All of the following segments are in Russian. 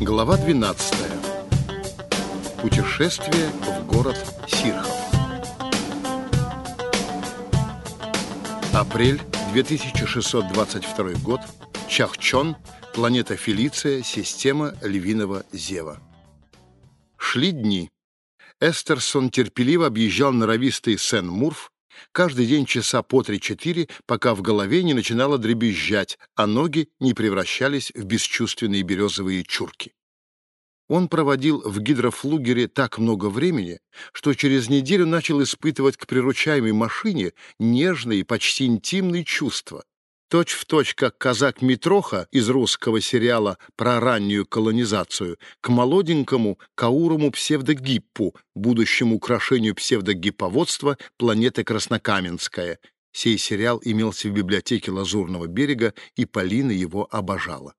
Глава 12. Путешествие в город Сирхов. Апрель 2622 год. Чахчон, планета Фелиция, система Львиного Зева. Шли дни. Эстерсон терпеливо объезжал норовистый Сен-Мурф, каждый день часа по три-четыре, пока в голове не начинало дребезжать, а ноги не превращались в бесчувственные березовые чурки. Он проводил в гидрофлугере так много времени, что через неделю начал испытывать к приручаемой машине нежные, почти интимные чувства, точь в точь, как казак Митроха из русского сериала про раннюю колонизацию, к молоденькому каурому псевдогиппу, будущему украшению псевдогипповодства планеты Краснокаменская. Сей сериал имелся в библиотеке Лазурного берега, и Полина его обожала.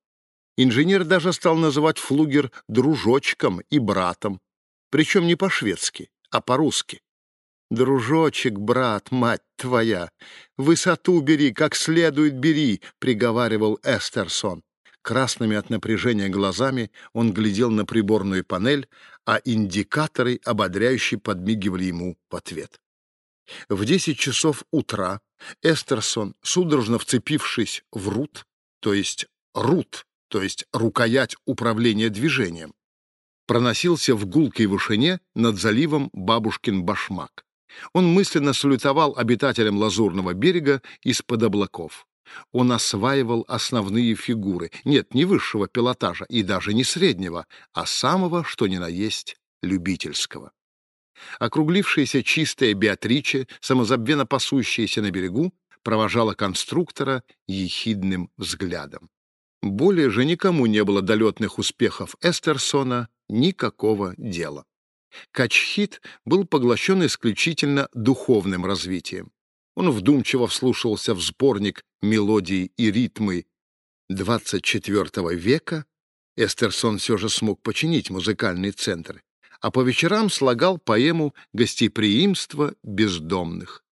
Инженер даже стал называть флугер дружочком и братом, причем не по-шведски, а по-русски. «Дружочек, брат, мать твоя, высоту бери, как следует бери», — приговаривал Эстерсон. Красными от напряжения глазами он глядел на приборную панель, а индикаторы ободряюще подмигивали ему в ответ. В десять часов утра Эстерсон, судорожно вцепившись в рут, то есть рут, то есть рукоять управления движением, проносился в гулкой вышине над заливом Бабушкин башмак. Он мысленно салютовал обитателям Лазурного берега из-под облаков. Он осваивал основные фигуры, нет, не высшего пилотажа и даже не среднего, а самого, что ни на есть, любительского. Округлившаяся чистая Беатриче, самозабвенно пасущаяся на берегу, провожала конструктора ехидным взглядом. Более же никому не было долетных успехов Эстерсона никакого дела. Качхит был поглощен исключительно духовным развитием. Он вдумчиво вслушивался в сборник мелодий и ритмы XXIV века. Эстерсон все же смог починить музыкальный центр, а по вечерам слагал поэму «Гостеприимство бездомных».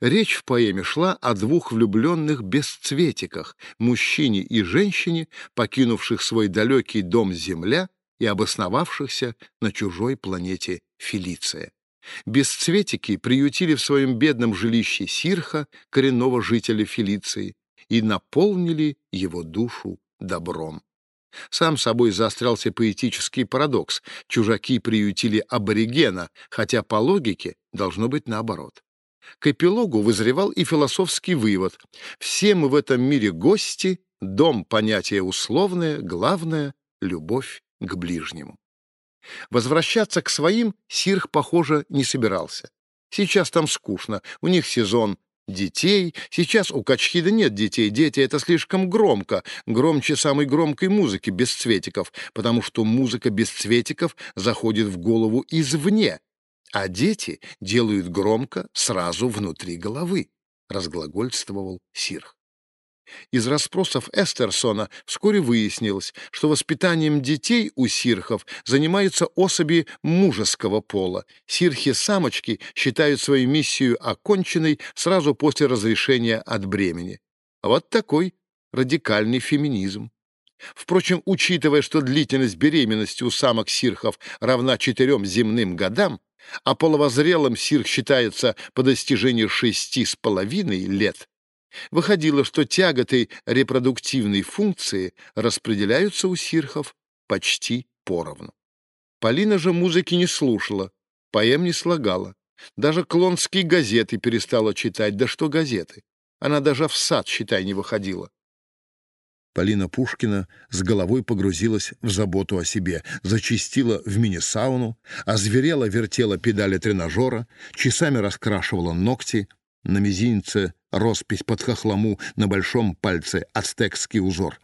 Речь в поэме шла о двух влюбленных бесцветиках, мужчине и женщине, покинувших свой далекий дом земля и обосновавшихся на чужой планете Фелиция. Бесцветики приютили в своем бедном жилище Сирха, коренного жителя Фелиции, и наполнили его душу добром. Сам собой заострялся поэтический парадокс. Чужаки приютили аборигена, хотя по логике должно быть наоборот. К эпилогу вызревал и философский вывод. Все мы в этом мире гости, дом — понятие условное, главное — любовь к ближнему. Возвращаться к своим Сирх, похоже, не собирался. Сейчас там скучно, у них сезон детей. Сейчас у Качхида нет детей, дети — это слишком громко, громче самой громкой музыки без цветиков, потому что музыка без цветиков заходит в голову извне, а дети делают громко сразу внутри головы, разглагольствовал Сирх. Из расспросов Эстерсона вскоре выяснилось, что воспитанием детей у сирхов занимаются особи мужеского пола. Сирхи-самочки считают свою миссию оконченной сразу после разрешения от бремени. Вот такой радикальный феминизм. Впрочем, учитывая, что длительность беременности у самок сирхов равна четырем земным годам, а половозрелым сирх считается по достижении шести с половиной лет, Выходило, что тяготы репродуктивной функции распределяются у сирхов почти поровну. Полина же музыки не слушала, поэм не слагала. Даже клонские газеты перестала читать. Да что газеты? Она даже в сад, считай, не выходила. Полина Пушкина с головой погрузилась в заботу о себе, зачистила в мини-сауну, озверела, вертела педали тренажера, часами раскрашивала ногти, на мизинце роспись под хохлому, на большом пальце ацтекский узор.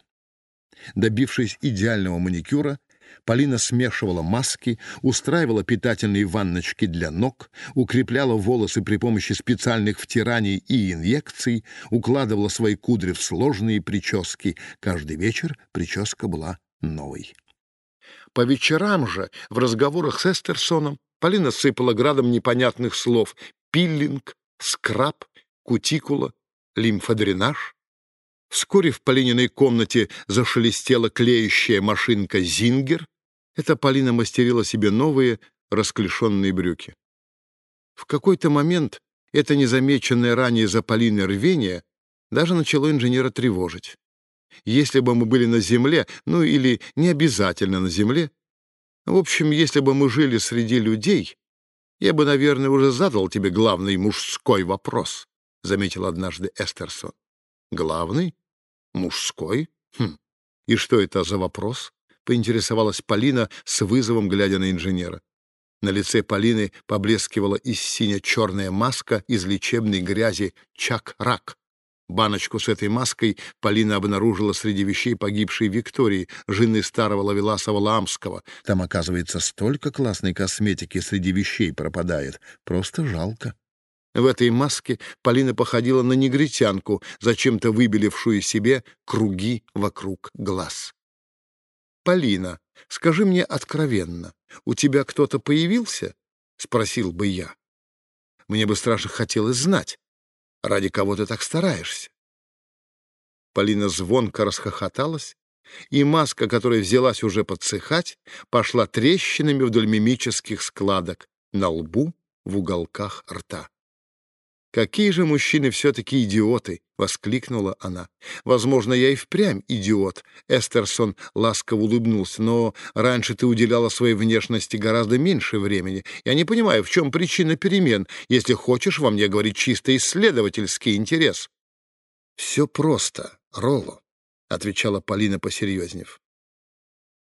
Добившись идеального маникюра, Полина смешивала маски, устраивала питательные ванночки для ног, укрепляла волосы при помощи специальных втираний и инъекций, укладывала свои кудри в сложные прически. Каждый вечер прическа была новой. По вечерам же, в разговорах с Эстерсоном, Полина сыпала градом непонятных слов «пиллинг», скраб, кутикула, лимфодренаж. Вскоре в Полининой комнате зашелестела клеющая машинка «Зингер». Это Полина мастерила себе новые расклешенные брюки. В какой-то момент это незамеченное ранее за Полиной рвение даже начало инженера тревожить. Если бы мы были на Земле, ну или не обязательно на Земле, в общем, если бы мы жили среди людей, я бы, наверное, уже задал тебе главный мужской вопрос, — заметил однажды Эстерсон. Главный? Мужской? Хм. И что это за вопрос? — поинтересовалась Полина с вызовом, глядя на инженера. На лице Полины поблескивала и сине-черная маска из лечебной грязи «Чак-рак». Баночку с этой маской Полина обнаружила среди вещей погибшей Виктории, жены старого Лавеласа Валамского. Там, оказывается, столько классной косметики среди вещей пропадает. Просто жалко. В этой маске Полина походила на негритянку, зачем-то выбелившую себе круги вокруг глаз. «Полина, скажи мне откровенно, у тебя кто-то появился?» — спросил бы я. Мне бы страшно хотелось знать, ради кого ты так стараешься. Полина звонко расхохоталась, и маска, которая взялась уже подсыхать, пошла трещинами вдоль мимических складок на лбу в уголках рта. «Какие же мужчины все-таки идиоты!» — воскликнула она. «Возможно, я и впрямь идиот», — Эстерсон ласково улыбнулся. «Но раньше ты уделяла своей внешности гораздо меньше времени. Я не понимаю, в чем причина перемен, если хочешь во мне говорить чисто исследовательский интерес». «Все просто, Ролло», — отвечала Полина, посерьезнев.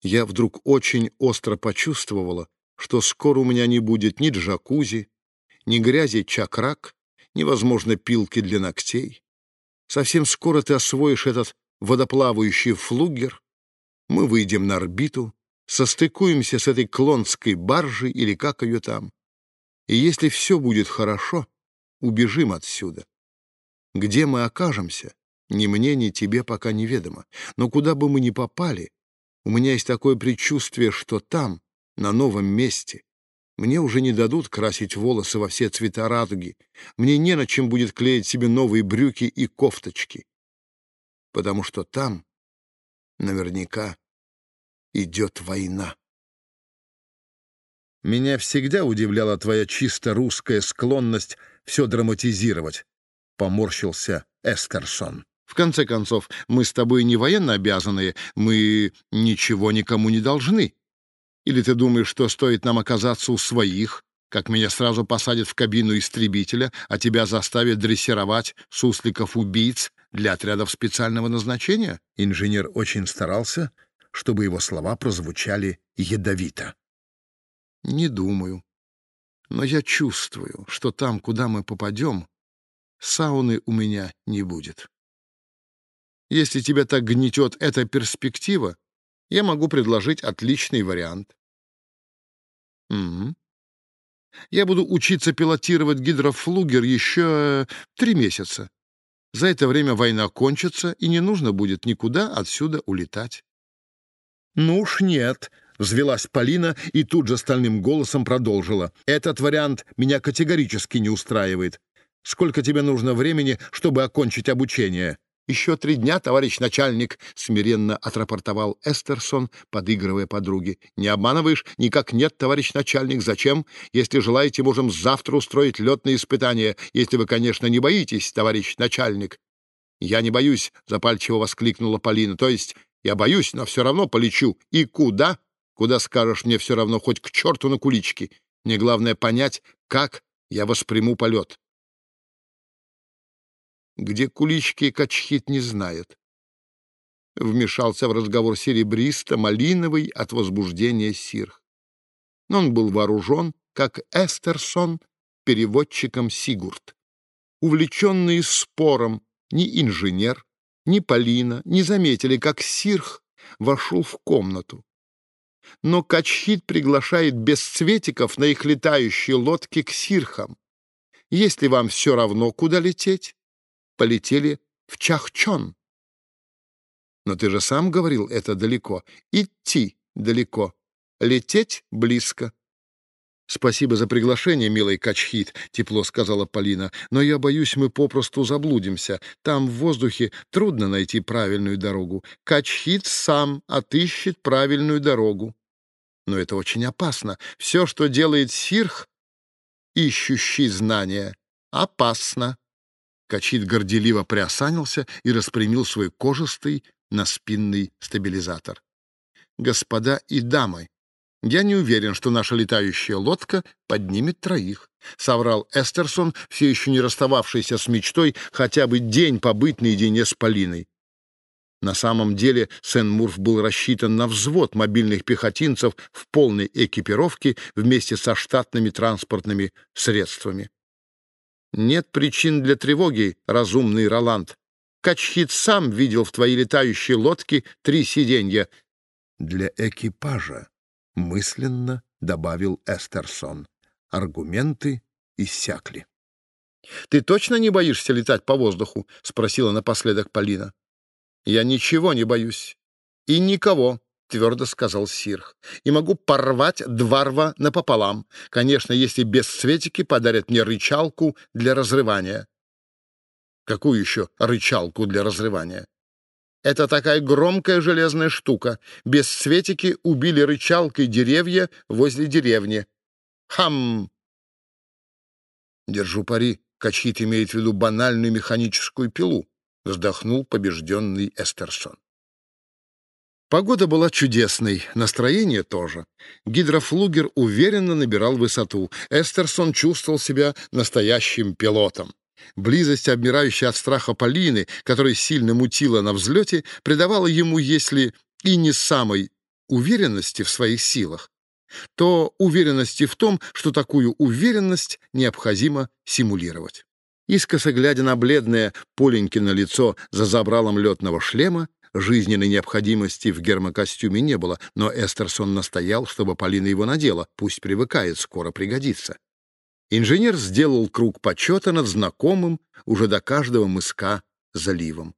Я вдруг очень остро почувствовала, что скоро у меня не будет ни джакузи, ни грязи чакрак, невозможно пилки для ногтей. Совсем скоро ты освоишь этот водоплавающий флугер, мы выйдем на орбиту, состыкуемся с этой клонской баржей или как ее там. И если все будет хорошо, убежим отсюда. Где мы окажемся, ни мне, ни тебе пока неведомо. Но куда бы мы ни попали, у меня есть такое предчувствие, что там, на новом месте, мне уже не дадут красить волосы во все цвета радуги. Мне не на чем будет клеить себе новые брюки и кофточки. Потому что там наверняка идет война. Меня всегда удивляла твоя чисто русская склонность все драматизировать, — поморщился Эскерсон. В конце концов, мы с тобой не военно обязанные, мы ничего никому не должны. Или ты думаешь, что стоит нам оказаться у своих, как меня сразу посадят в кабину истребителя, а тебя заставят дрессировать сусликов-убийц для отрядов специального назначения?» Инженер очень старался, чтобы его слова прозвучали ядовито. «Не думаю. Но я чувствую, что там, куда мы попадем, сауны у меня не будет. Если тебя так гнетет эта перспектива, я могу предложить отличный вариант. Угу. Я буду учиться пилотировать гидрофлугер еще три месяца. За это время война кончится, и не нужно будет никуда отсюда улетать. «Ну уж нет», — взвелась Полина и тут же стальным голосом продолжила. «Этот вариант меня категорически не устраивает. Сколько тебе нужно времени, чтобы окончить обучение?» «Еще три дня, товарищ начальник», — смиренно отрапортовал Эстерсон, подыгрывая подруге. «Не обманываешь? Никак нет, товарищ начальник. Зачем? Если желаете, можем завтра устроить летные испытания, если вы, конечно, не боитесь, товарищ начальник». «Я не боюсь», — запальчиво воскликнула Полина. «То есть я боюсь, но все равно полечу. И куда? Куда скажешь мне все равно, хоть к черту на кулички. Мне главное понять, как я восприму полет». Где кулички качхит не знает. Вмешался в разговор серебристо, малиновый от возбуждения сирх. Но он был вооружен, как Эстерсон, переводчиком Сигурд. Увлеченные спором, ни инженер, ни Полина не заметили, как Сирх вошел в комнату. Но Качхит приглашает бесцветиков на их летающие лодки к Сирхам. Если вам все равно, куда лететь, полетели в Чахчон. Но ты же сам говорил, это далеко. Идти далеко, лететь близко. «Спасибо за приглашение, милый Качхит», — тепло сказала Полина. «Но я боюсь, мы попросту заблудимся. Там в воздухе трудно найти правильную дорогу. Качхит сам отыщет правильную дорогу». «Но это очень опасно. Все, что делает Сирх, ищущий знания, опасно». Качит горделиво приосанился и распрямил свой кожистый наспинный стабилизатор. «Господа и дамы, «Я не уверен, что наша летающая лодка поднимет троих», — соврал Эстерсон, все еще не расстававшийся с мечтой хотя бы день побыть наедине с Полиной. На самом деле Сен-Мурф был рассчитан на взвод мобильных пехотинцев в полной экипировке вместе со штатными транспортными средствами. «Нет причин для тревоги, разумный Роланд. Качхит сам видел в твоей летающей лодке три сиденья. Для экипажа — мысленно добавил Эстерсон. Аргументы иссякли. «Ты точно не боишься летать по воздуху?» — спросила напоследок Полина. «Я ничего не боюсь. И никого», — твердо сказал Сирх. «И могу порвать дварва напополам. Конечно, если бесцветики подарят мне рычалку для разрывания». «Какую еще рычалку для разрывания?» Это такая громкая железная штука. Бесцветики убили рычалкой деревья возле деревни. Хам! Держу пари, Качит имеет в виду банальную механическую пилу, вздохнул побежденный Эстерсон. Погода была чудесной, настроение тоже. Гидрофлугер уверенно набирал высоту. Эстерсон чувствовал себя настоящим пилотом. Близость, обмирающая от страха Полины, которая сильно мутила на взлете, придавала ему, если и не самой уверенности в своих силах, то уверенности в том, что такую уверенность необходимо симулировать. Искоса глядя на бледное Поленькино лицо за забралом летного шлема, жизненной необходимости в гермокостюме не было, но Эстерсон настоял, чтобы Полина его надела, пусть привыкает, скоро пригодится. Инженер сделал круг почета над знакомым уже до каждого мыска заливом.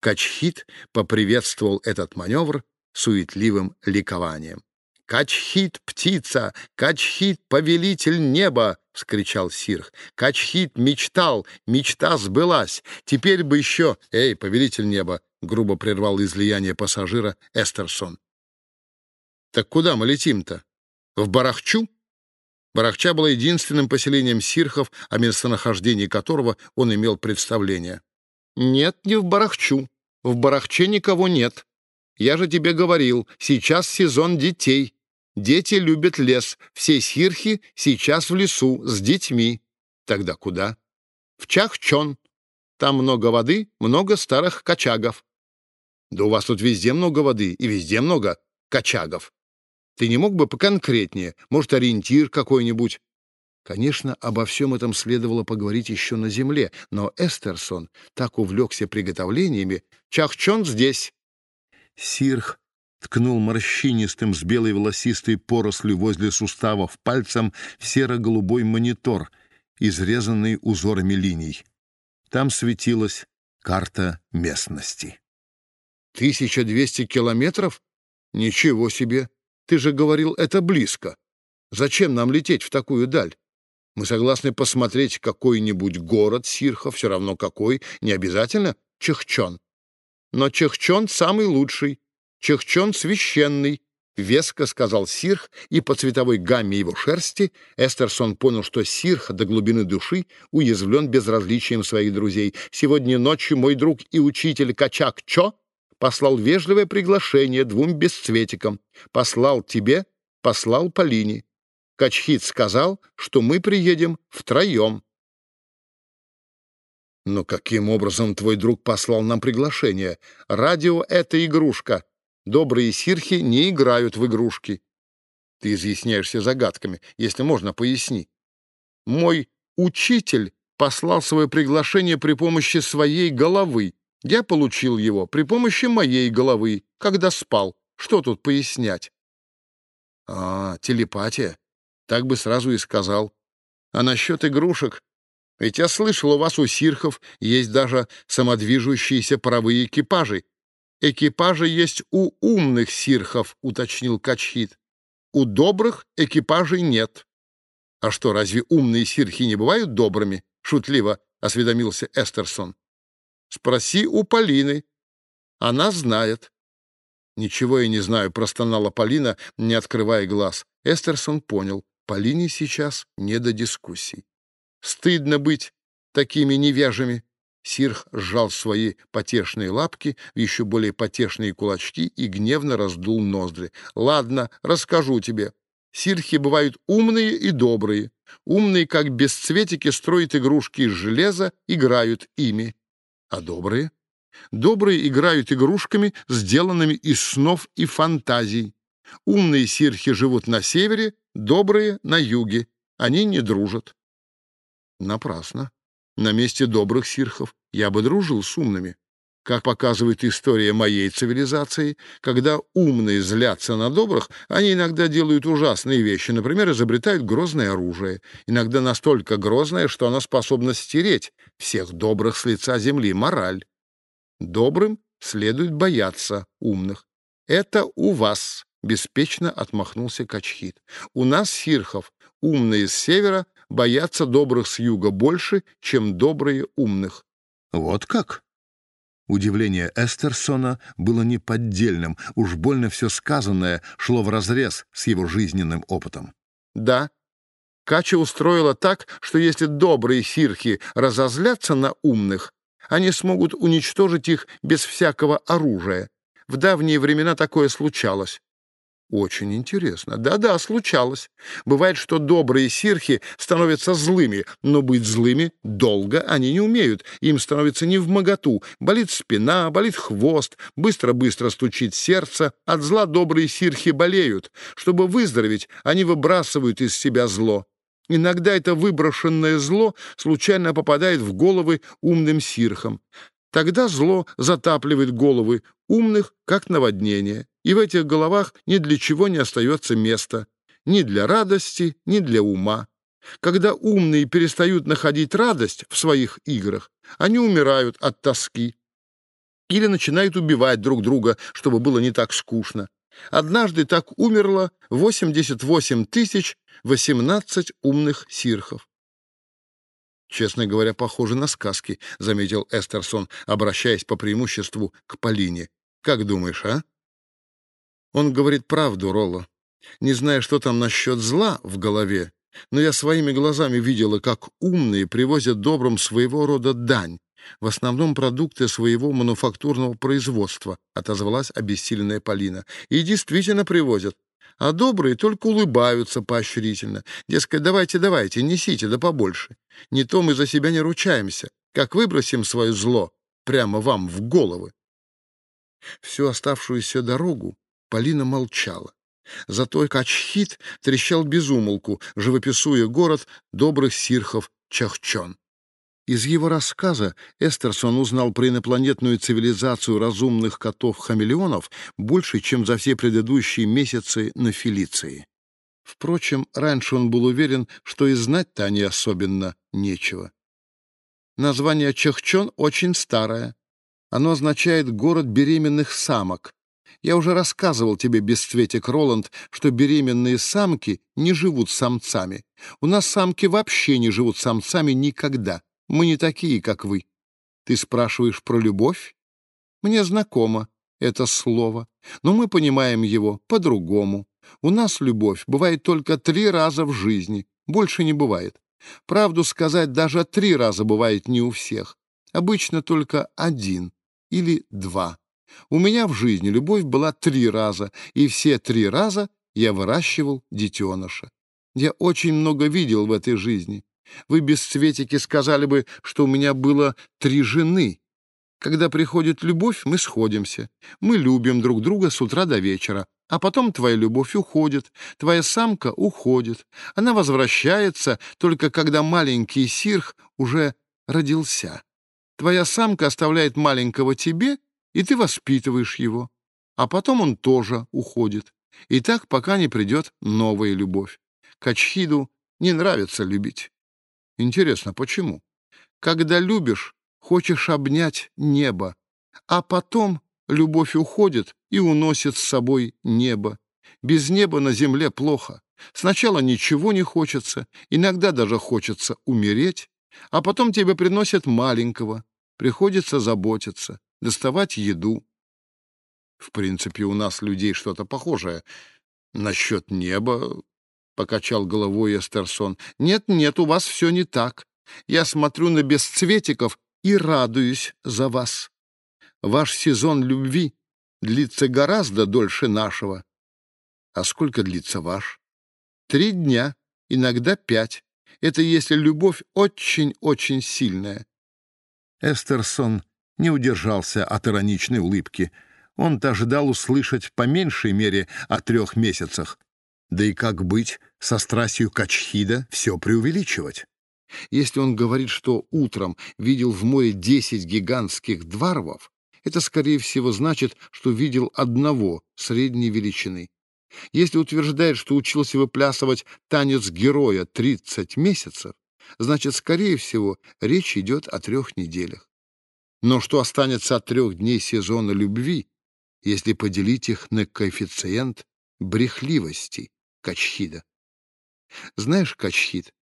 Качхит поприветствовал этот маневр суетливым ликованием. «Качхит, птица! Качхит, повелитель неба!» — вскричал Сирх. «Качхит мечтал, мечта сбылась. Теперь бы еще...» «Эй, повелитель неба!» — грубо прервал излияние пассажира Эстерсон. «Так куда мы летим-то? В Барахчу?» Барахча была единственным поселением сирхов, о местонахождении которого он имел представление. «Нет, не в Барахчу. В Барахче никого нет. Я же тебе говорил, сейчас сезон детей. Дети любят лес. Все сирхи сейчас в лесу с детьми. Тогда куда? В Чахчон. Там много воды, много старых качагов. Да у вас тут везде много воды и везде много качагов. Ты не мог бы поконкретнее? Может, ориентир какой-нибудь?» Конечно, обо всем этом следовало поговорить еще на земле, но Эстерсон так увлекся приготовлениями. «Чахчон здесь!» Сирх ткнул морщинистым с белой волосистой порослью возле суставов пальцем в серо-голубой монитор, изрезанный узорами линий. Там светилась карта местности. «Тысяча двести километров? Ничего себе! Ты же говорил, это близко. Зачем нам лететь в такую даль? Мы согласны посмотреть какой-нибудь город Сирха, все равно какой, не обязательно Чехчон. Но Чехчон самый лучший, Чехчон священный, — веско сказал Сирх, и по цветовой гамме его шерсти Эстерсон понял, что Сирх до глубины души уязвлен безразличием своих друзей. «Сегодня ночью мой друг и учитель Качак Чо послал вежливое приглашение двум бесцветикам. Послал тебе, послал Полине. Качхит сказал, что мы приедем втроем. Но каким образом твой друг послал нам приглашение? Радио — это игрушка. Добрые сирхи не играют в игрушки. Ты изъясняешься загадками. Если можно, поясни. Мой учитель послал свое приглашение при помощи своей головы. Я получил его при помощи моей головы, когда спал. Что тут пояснять? А, телепатия. Так бы сразу и сказал. А насчет игрушек? Ведь я слышал, у вас у сирхов есть даже самодвижущиеся паровые экипажи. Экипажи есть у умных сирхов, уточнил Качхит. У добрых экипажей нет. А что, разве умные сирхи не бывают добрыми? Шутливо осведомился Эстерсон. Спроси у Полины. Она знает. Ничего я не знаю, простонала Полина, не открывая глаз. Эстерсон понял, Полине сейчас не до дискуссий. Стыдно быть такими невяжими. Сирх сжал свои потешные лапки в еще более потешные кулачки и гневно раздул ноздри. «Ладно, расскажу тебе. Сирхи бывают умные и добрые. Умные, как бесцветики, строят игрушки из железа, играют ими. А добрые? Добрые играют игрушками, сделанными из снов и фантазий. Умные сирхи живут на севере, добрые — на юге. Они не дружат. Напрасно. На месте добрых сирхов я бы дружил с умными. Как показывает история моей цивилизации, когда умные злятся на добрых, они иногда делают ужасные вещи, например, изобретают грозное оружие, иногда настолько грозное, что оно способно стереть всех добрых с лица земли, мораль. Добрым следует бояться умных. Это у вас, — беспечно отмахнулся Качхит. У нас, сирхов, умные с севера боятся добрых с юга больше, чем добрые умных. Вот как? Удивление Эстерсона было неподдельным, уж больно все сказанное шло вразрез с его жизненным опытом. «Да, Кача устроила так, что если добрые сирхи разозлятся на умных, они смогут уничтожить их без всякого оружия. В давние времена такое случалось. Очень интересно. Да-да, случалось. Бывает, что добрые сирхи становятся злыми, но быть злыми долго они не умеют. Им становится не в моготу. Болит спина, болит хвост, быстро-быстро стучит сердце. От зла добрые сирхи болеют. Чтобы выздороветь, они выбрасывают из себя зло. Иногда это выброшенное зло случайно попадает в головы умным сирхам. Тогда зло затапливает головы умных, как наводнение и в этих головах ни для чего не остается места, ни для радости, ни для ума. Когда умные перестают находить радость в своих играх, они умирают от тоски или начинают убивать друг друга, чтобы было не так скучно. Однажды так умерло 88 тысяч 18 умных сирхов. «Честно говоря, похоже на сказки», — заметил Эстерсон, обращаясь по преимуществу к Полине. «Как думаешь, а?» Он говорит правду, Ролло. Не знаю, что там насчет зла в голове, но я своими глазами видела, как умные привозят добрым своего рода дань, в основном продукты своего мануфактурного производства, отозвалась обессиленная Полина. И действительно привозят. А добрые только улыбаются поощрительно. Дескать, давайте, давайте, несите, да побольше. Не то мы за себя не ручаемся. Как выбросим свое зло прямо вам в головы. Всю оставшуюся дорогу Полина молчала. Зато Качхит трещал безумолку, живописуя город добрых сирхов Чахчон. Из его рассказа Эстерсон узнал про инопланетную цивилизацию разумных котов-хамелеонов больше, чем за все предыдущие месяцы на Фелиции. Впрочем, раньше он был уверен, что и знать-то они особенно нечего. Название Чахчон очень старое. Оно означает «город беременных самок», я уже рассказывал тебе, бесцветик Роланд, что беременные самки не живут самцами. У нас самки вообще не живут самцами никогда. Мы не такие, как вы. Ты спрашиваешь про любовь? Мне знакомо это слово, но мы понимаем его по-другому. У нас любовь бывает только три раза в жизни, больше не бывает. Правду сказать, даже три раза бывает не у всех. Обычно только один или два. У меня в жизни любовь была три раза, и все три раза я выращивал детеныша. Я очень много видел в этой жизни. Вы, бесцветики, сказали бы, что у меня было три жены. Когда приходит любовь, мы сходимся. Мы любим друг друга с утра до вечера. А потом твоя любовь уходит, твоя самка уходит. Она возвращается только когда маленький сирх уже родился. Твоя самка оставляет маленького тебе и ты воспитываешь его, а потом он тоже уходит. И так, пока не придет новая любовь. Качхиду не нравится любить. Интересно, почему? Когда любишь, хочешь обнять небо, а потом любовь уходит и уносит с собой небо. Без неба на земле плохо. Сначала ничего не хочется, иногда даже хочется умереть, а потом тебе приносят маленького, приходится заботиться, доставать еду. В принципе, у нас людей что-то похожее. Насчет неба, — покачал головой Эстерсон. Нет, нет, у вас все не так. Я смотрю на бесцветиков и радуюсь за вас. Ваш сезон любви длится гораздо дольше нашего. А сколько длится ваш? Три дня, иногда пять. Это если любовь очень-очень сильная. Эстерсон не удержался от ироничной улыбки. Он-то ожидал услышать по меньшей мере о трех месяцах. Да и как быть со страстью Качхида все преувеличивать? Если он говорит, что утром видел в море десять гигантских дварвов, это, скорее всего, значит, что видел одного средней величины. Если утверждает, что учился выплясывать танец героя 30 месяцев, значит, скорее всего, речь идет о трех неделях. Но что останется от трех дней сезона любви, если поделить их на коэффициент брехливости Качхида? Знаешь, Качхид,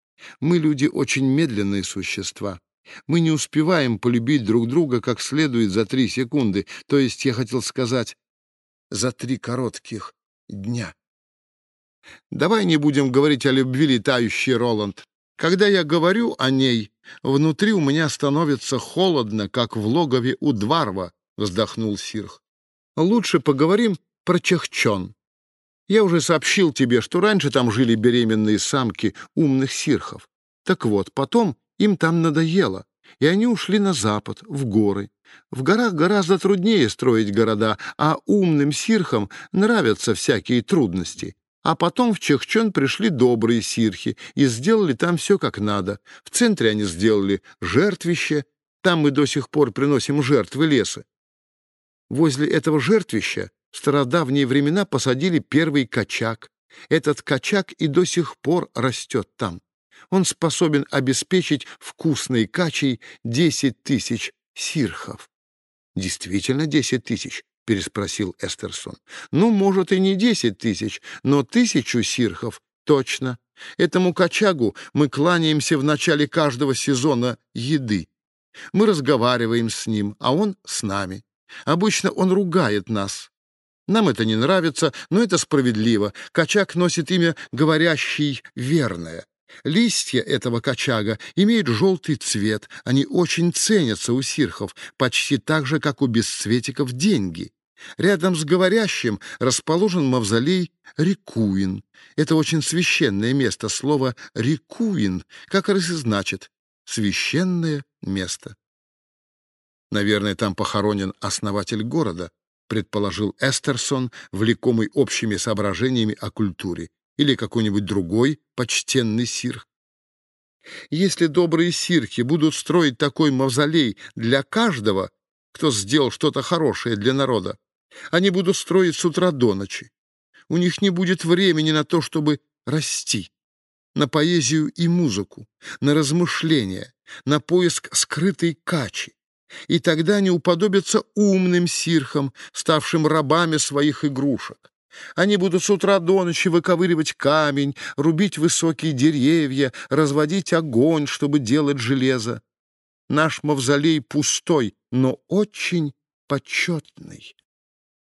мы, люди, очень медленные существа. Мы не успеваем полюбить друг друга как следует за три секунды, то есть, я хотел сказать, за три коротких дня. Давай не будем говорить о любви летающей, Роланд. Когда я говорю о ней, внутри у меня становится холодно, как в логове у Дварва, — вздохнул Сирх. Лучше поговорим про Чехчон. Я уже сообщил тебе, что раньше там жили беременные самки умных сирхов. Так вот, потом им там надоело, и они ушли на запад, в горы. В горах гораздо труднее строить города, а умным сирхам нравятся всякие трудности. А потом в Чехчон пришли добрые сирхи и сделали там все как надо. В центре они сделали жертвище, там мы до сих пор приносим жертвы леса. Возле этого жертвища в стародавние времена посадили первый качак. Этот качак и до сих пор растет там. Он способен обеспечить вкусной качей десять тысяч сирхов. Действительно десять тысяч? — переспросил Эстерсон. «Ну, может, и не десять тысяч, но тысячу сирхов точно. Этому кочагу мы кланяемся в начале каждого сезона еды. Мы разговариваем с ним, а он с нами. Обычно он ругает нас. Нам это не нравится, но это справедливо. Кочак носит имя «говорящий верное». Листья этого кочага имеют желтый цвет, они очень ценятся у сирхов, почти так же, как у бесцветиков деньги. Рядом с говорящим расположен мавзолей Рикуин. Это очень священное место. Слово «рикуин» как раз и значит «священное место». Наверное, там похоронен основатель города, предположил Эстерсон, влекомый общими соображениями о культуре или какой-нибудь другой почтенный сирх. Если добрые сирки будут строить такой мавзолей для каждого, кто сделал что-то хорошее для народа, они будут строить с утра до ночи. У них не будет времени на то, чтобы расти, на поэзию и музыку, на размышления, на поиск скрытой качи. И тогда они уподобятся умным сирхам, ставшим рабами своих игрушек. Они будут с утра до ночи выковыривать камень, рубить высокие деревья, разводить огонь, чтобы делать железо. Наш мавзолей пустой, но очень почетный.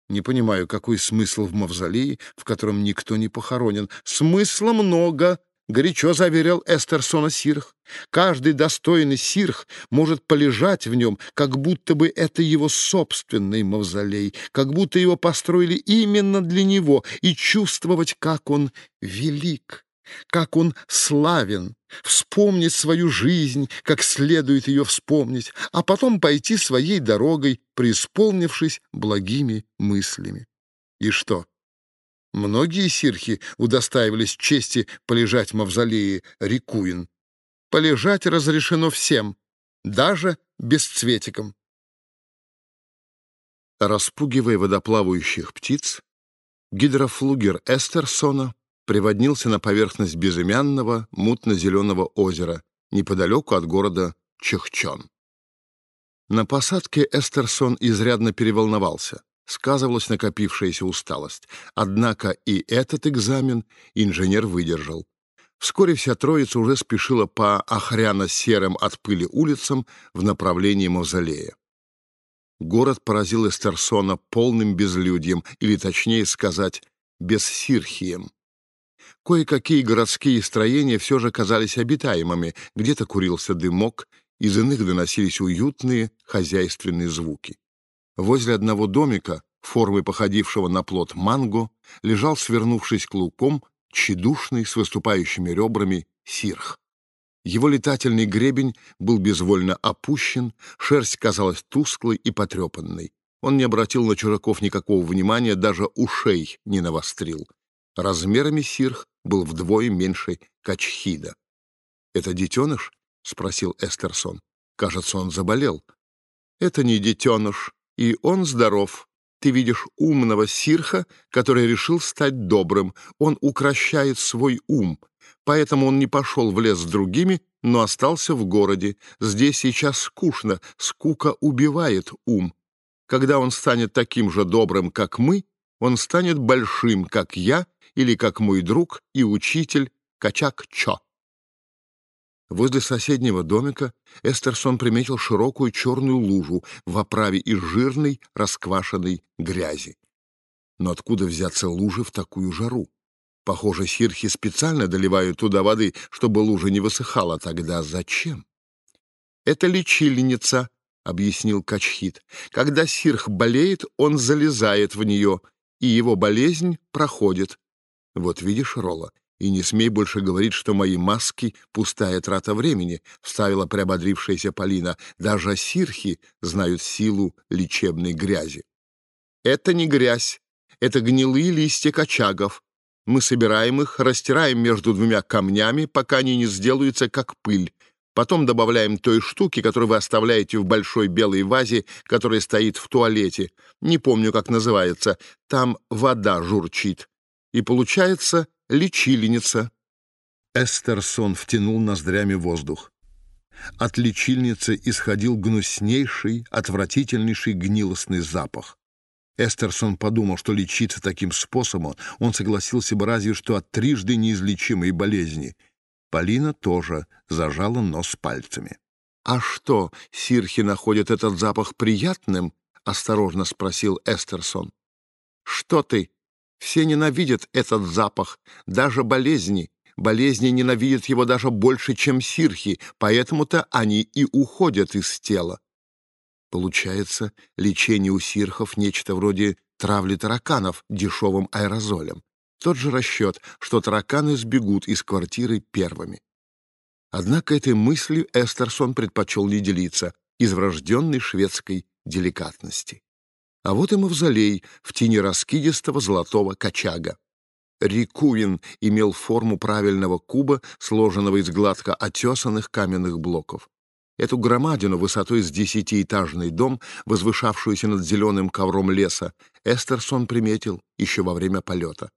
Не понимаю, какой смысл в мавзолее, в котором никто не похоронен. Смысла много, — горячо заверил Эстерсона Сирх. «Каждый достойный Сирх может полежать в нем, как будто бы это его собственный мавзолей, как будто его построили именно для него, и чувствовать, как он велик, как он славен, вспомнить свою жизнь, как следует ее вспомнить, а потом пойти своей дорогой, преисполнившись благими мыслями. И что?» Многие сирхи удостаивались чести полежать в мавзолее Рикуин. Полежать разрешено всем, даже бесцветиком. Распугивая водоплавающих птиц, гидрофлугер Эстерсона приводнился на поверхность безымянного мутно-зеленого озера неподалеку от города Чехчон. На посадке Эстерсон изрядно переволновался. Сказывалась накопившаяся усталость. Однако и этот экзамен инженер выдержал. Вскоре вся троица уже спешила по охряно-серым от пыли улицам в направлении мавзолея. Город поразил Эстерсона полным безлюдьем, или, точнее сказать, бессирхием. Кое-какие городские строения все же казались обитаемыми, где-то курился дымок, из иных доносились уютные хозяйственные звуки. Возле одного домика, формы походившего на плод манго, лежал, свернувшись клубком, тщедушный с выступающими ребрами сирх. Его летательный гребень был безвольно опущен, шерсть казалась тусклой и потрепанной. Он не обратил на чужаков никакого внимания, даже ушей не навострил. Размерами сирх был вдвое меньше качхида. «Это детеныш?» — спросил Эстерсон. «Кажется, он заболел». «Это не детеныш, и он здоров. Ты видишь умного сирха, который решил стать добрым. Он укращает свой ум. Поэтому он не пошел в лес с другими, но остался в городе. Здесь сейчас скучно, скука убивает ум. Когда он станет таким же добрым, как мы, он станет большим, как я, или как мой друг и учитель Качак-Чо. Возле соседнего домика Эстерсон приметил широкую черную лужу в оправе из жирной, расквашенной грязи. Но откуда взяться лужи в такую жару? Похоже, сирхи специально доливают туда воды, чтобы лужа не высыхала. Тогда зачем? «Это лечильница», — объяснил Качхит. «Когда сирх болеет, он залезает в нее, и его болезнь проходит. Вот видишь, Ролла, и не смей больше говорить, что мои маски — пустая трата времени», — вставила приободрившаяся Полина. «Даже сирхи знают силу лечебной грязи». «Это не грязь, это гнилые листья кочагов. Мы собираем их, растираем между двумя камнями, пока они не сделаются как пыль. Потом добавляем той штуки, которую вы оставляете в большой белой вазе, которая стоит в туалете. Не помню, как называется. Там вода журчит и получается лечильница. Эстерсон втянул ноздрями воздух. От лечильницы исходил гнуснейший, отвратительнейший гнилостный запах. Эстерсон подумал, что лечиться таким способом он согласился бы разве что от трижды неизлечимой болезни. Полина тоже зажала нос пальцами. «А что, сирхи находят этот запах приятным?» — осторожно спросил Эстерсон. «Что ты?» Все ненавидят этот запах, даже болезни. Болезни ненавидят его даже больше, чем сирхи, поэтому-то они и уходят из тела. Получается, лечение у сирхов — нечто вроде травли тараканов дешевым аэрозолем. Тот же расчет, что тараканы сбегут из квартиры первыми. Однако этой мыслью Эстерсон предпочел не делиться из врожденной шведской деликатности. А вот и мавзолей в тени раскидистого золотого качага. Рикуин имел форму правильного куба, сложенного из гладко отесанных каменных блоков. Эту громадину высотой с десятиэтажный дом, возвышавшуюся над зеленым ковром леса, Эстерсон приметил еще во время полета.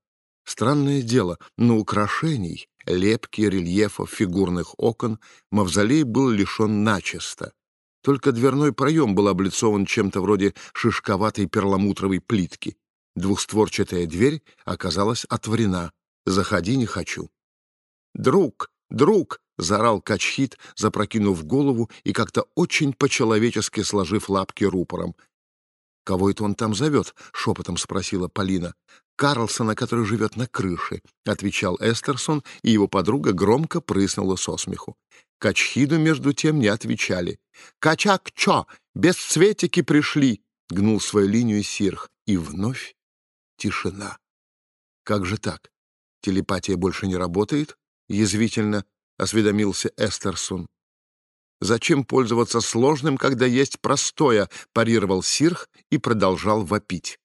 Странное дело, но украшений, лепки, рельефов, фигурных окон мавзолей был лишен начисто. Только дверной проем был облицован чем-то вроде шишковатой перламутровой плитки. Двухстворчатая дверь оказалась отворена. «Заходи, не хочу». «Друг! Друг!» — заорал Качхит, запрокинув голову и как-то очень по-человечески сложив лапки рупором. «Кого это он там зовет?» — шепотом спросила Полина. «Карлсона, который живет на крыше», — отвечал Эстерсон, и его подруга громко прыснула со смеху. Качхиду, между тем, не отвечали. «Качак, чё? Бесцветики пришли!» — гнул свою линию Сирх. И вновь тишина. «Как же так? Телепатия больше не работает?» — язвительно осведомился Эстерсон. «Зачем пользоваться сложным, когда есть простое?» — парировал Сирх и продолжал вопить.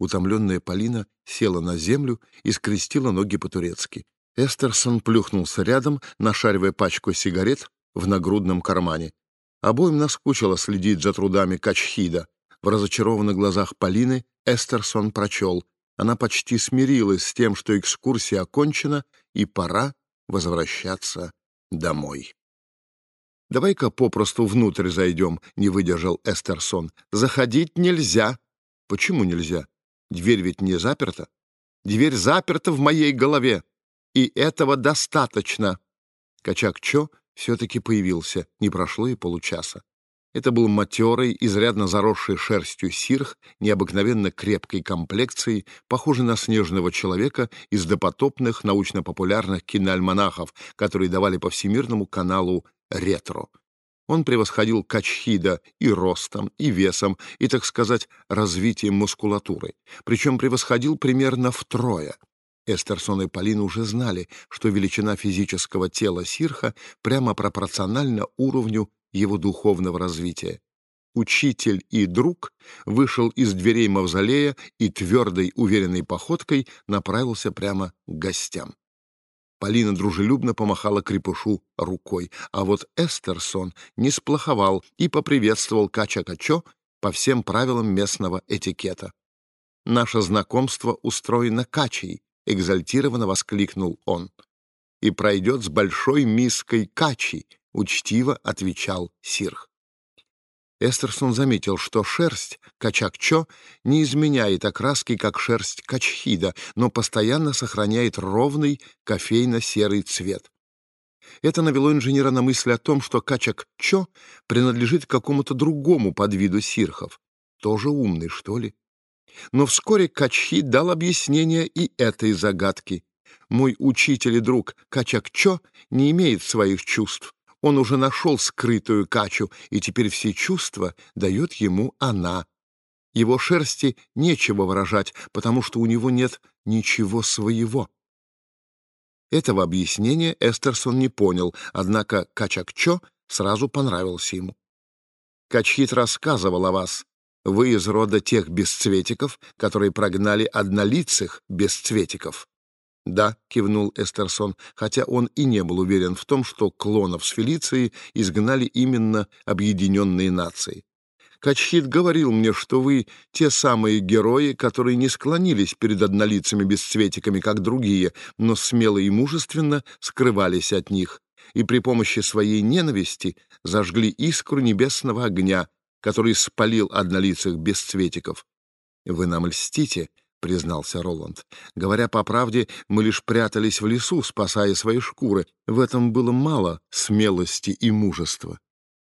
Утомленная Полина села на землю и скрестила ноги по-турецки. Эстерсон плюхнулся рядом, нашаривая пачку сигарет в нагрудном кармане. Обоим наскучило следить за трудами Качхида. В разочарованных глазах Полины Эстерсон прочел. Она почти смирилась с тем, что экскурсия окончена, и пора возвращаться домой. «Давай-ка попросту внутрь зайдем», — не выдержал Эстерсон. «Заходить нельзя». Почему нельзя? Дверь ведь не заперта. Дверь заперта в моей голове. И этого достаточно. Качак Чо все-таки появился. Не прошло и получаса. Это был матерый, изрядно заросший шерстью сирх, необыкновенно крепкой комплекцией, похожий на снежного человека из допотопных научно-популярных киноальманахов, которые давали по всемирному каналу «Ретро». Он превосходил Качхида и ростом, и весом, и, так сказать, развитием мускулатуры. Причем превосходил примерно втрое. Эстерсон и Полина уже знали, что величина физического тела Сирха прямо пропорциональна уровню его духовного развития. Учитель и друг вышел из дверей мавзолея и твердой, уверенной походкой направился прямо к гостям. Полина дружелюбно помахала крепышу рукой, а вот Эстерсон не сплоховал и поприветствовал Кача-Качо по всем правилам местного этикета. «Наше знакомство устроено Качей», — экзальтированно воскликнул он. «И пройдет с большой миской Качи», учтиво отвечал Сирх. Эстерсон заметил, что шерсть качакчо не изменяет окраски, как шерсть качхида, но постоянно сохраняет ровный кофейно-серый цвет. Это навело инженера на мысль о том, что качак-чо принадлежит какому-то другому подвиду сирхов. Тоже умный, что ли? Но вскоре Качхи дал объяснение и этой загадки. Мой учитель и друг Качак-чо не имеет своих чувств. Он уже нашел скрытую качу, и теперь все чувства дает ему она. Его шерсти нечего выражать, потому что у него нет ничего своего. Этого объяснения Эстерсон не понял, однако Качакчо сразу понравился ему. Качхит рассказывал о вас. Вы из рода тех бесцветиков, которые прогнали однолицых бесцветиков. «Да», — кивнул Эстерсон, хотя он и не был уверен в том, что клонов с Фелицией изгнали именно объединенные нации. Качхит говорил мне, что вы те самые герои, которые не склонились перед однолицами-бесцветиками, как другие, но смело и мужественно скрывались от них, и при помощи своей ненависти зажгли искру небесного огня, который спалил однолицых бесцветиков. Вы нам льстите, — признался Роланд. «Говоря по правде, мы лишь прятались в лесу, спасая свои шкуры. В этом было мало смелости и мужества.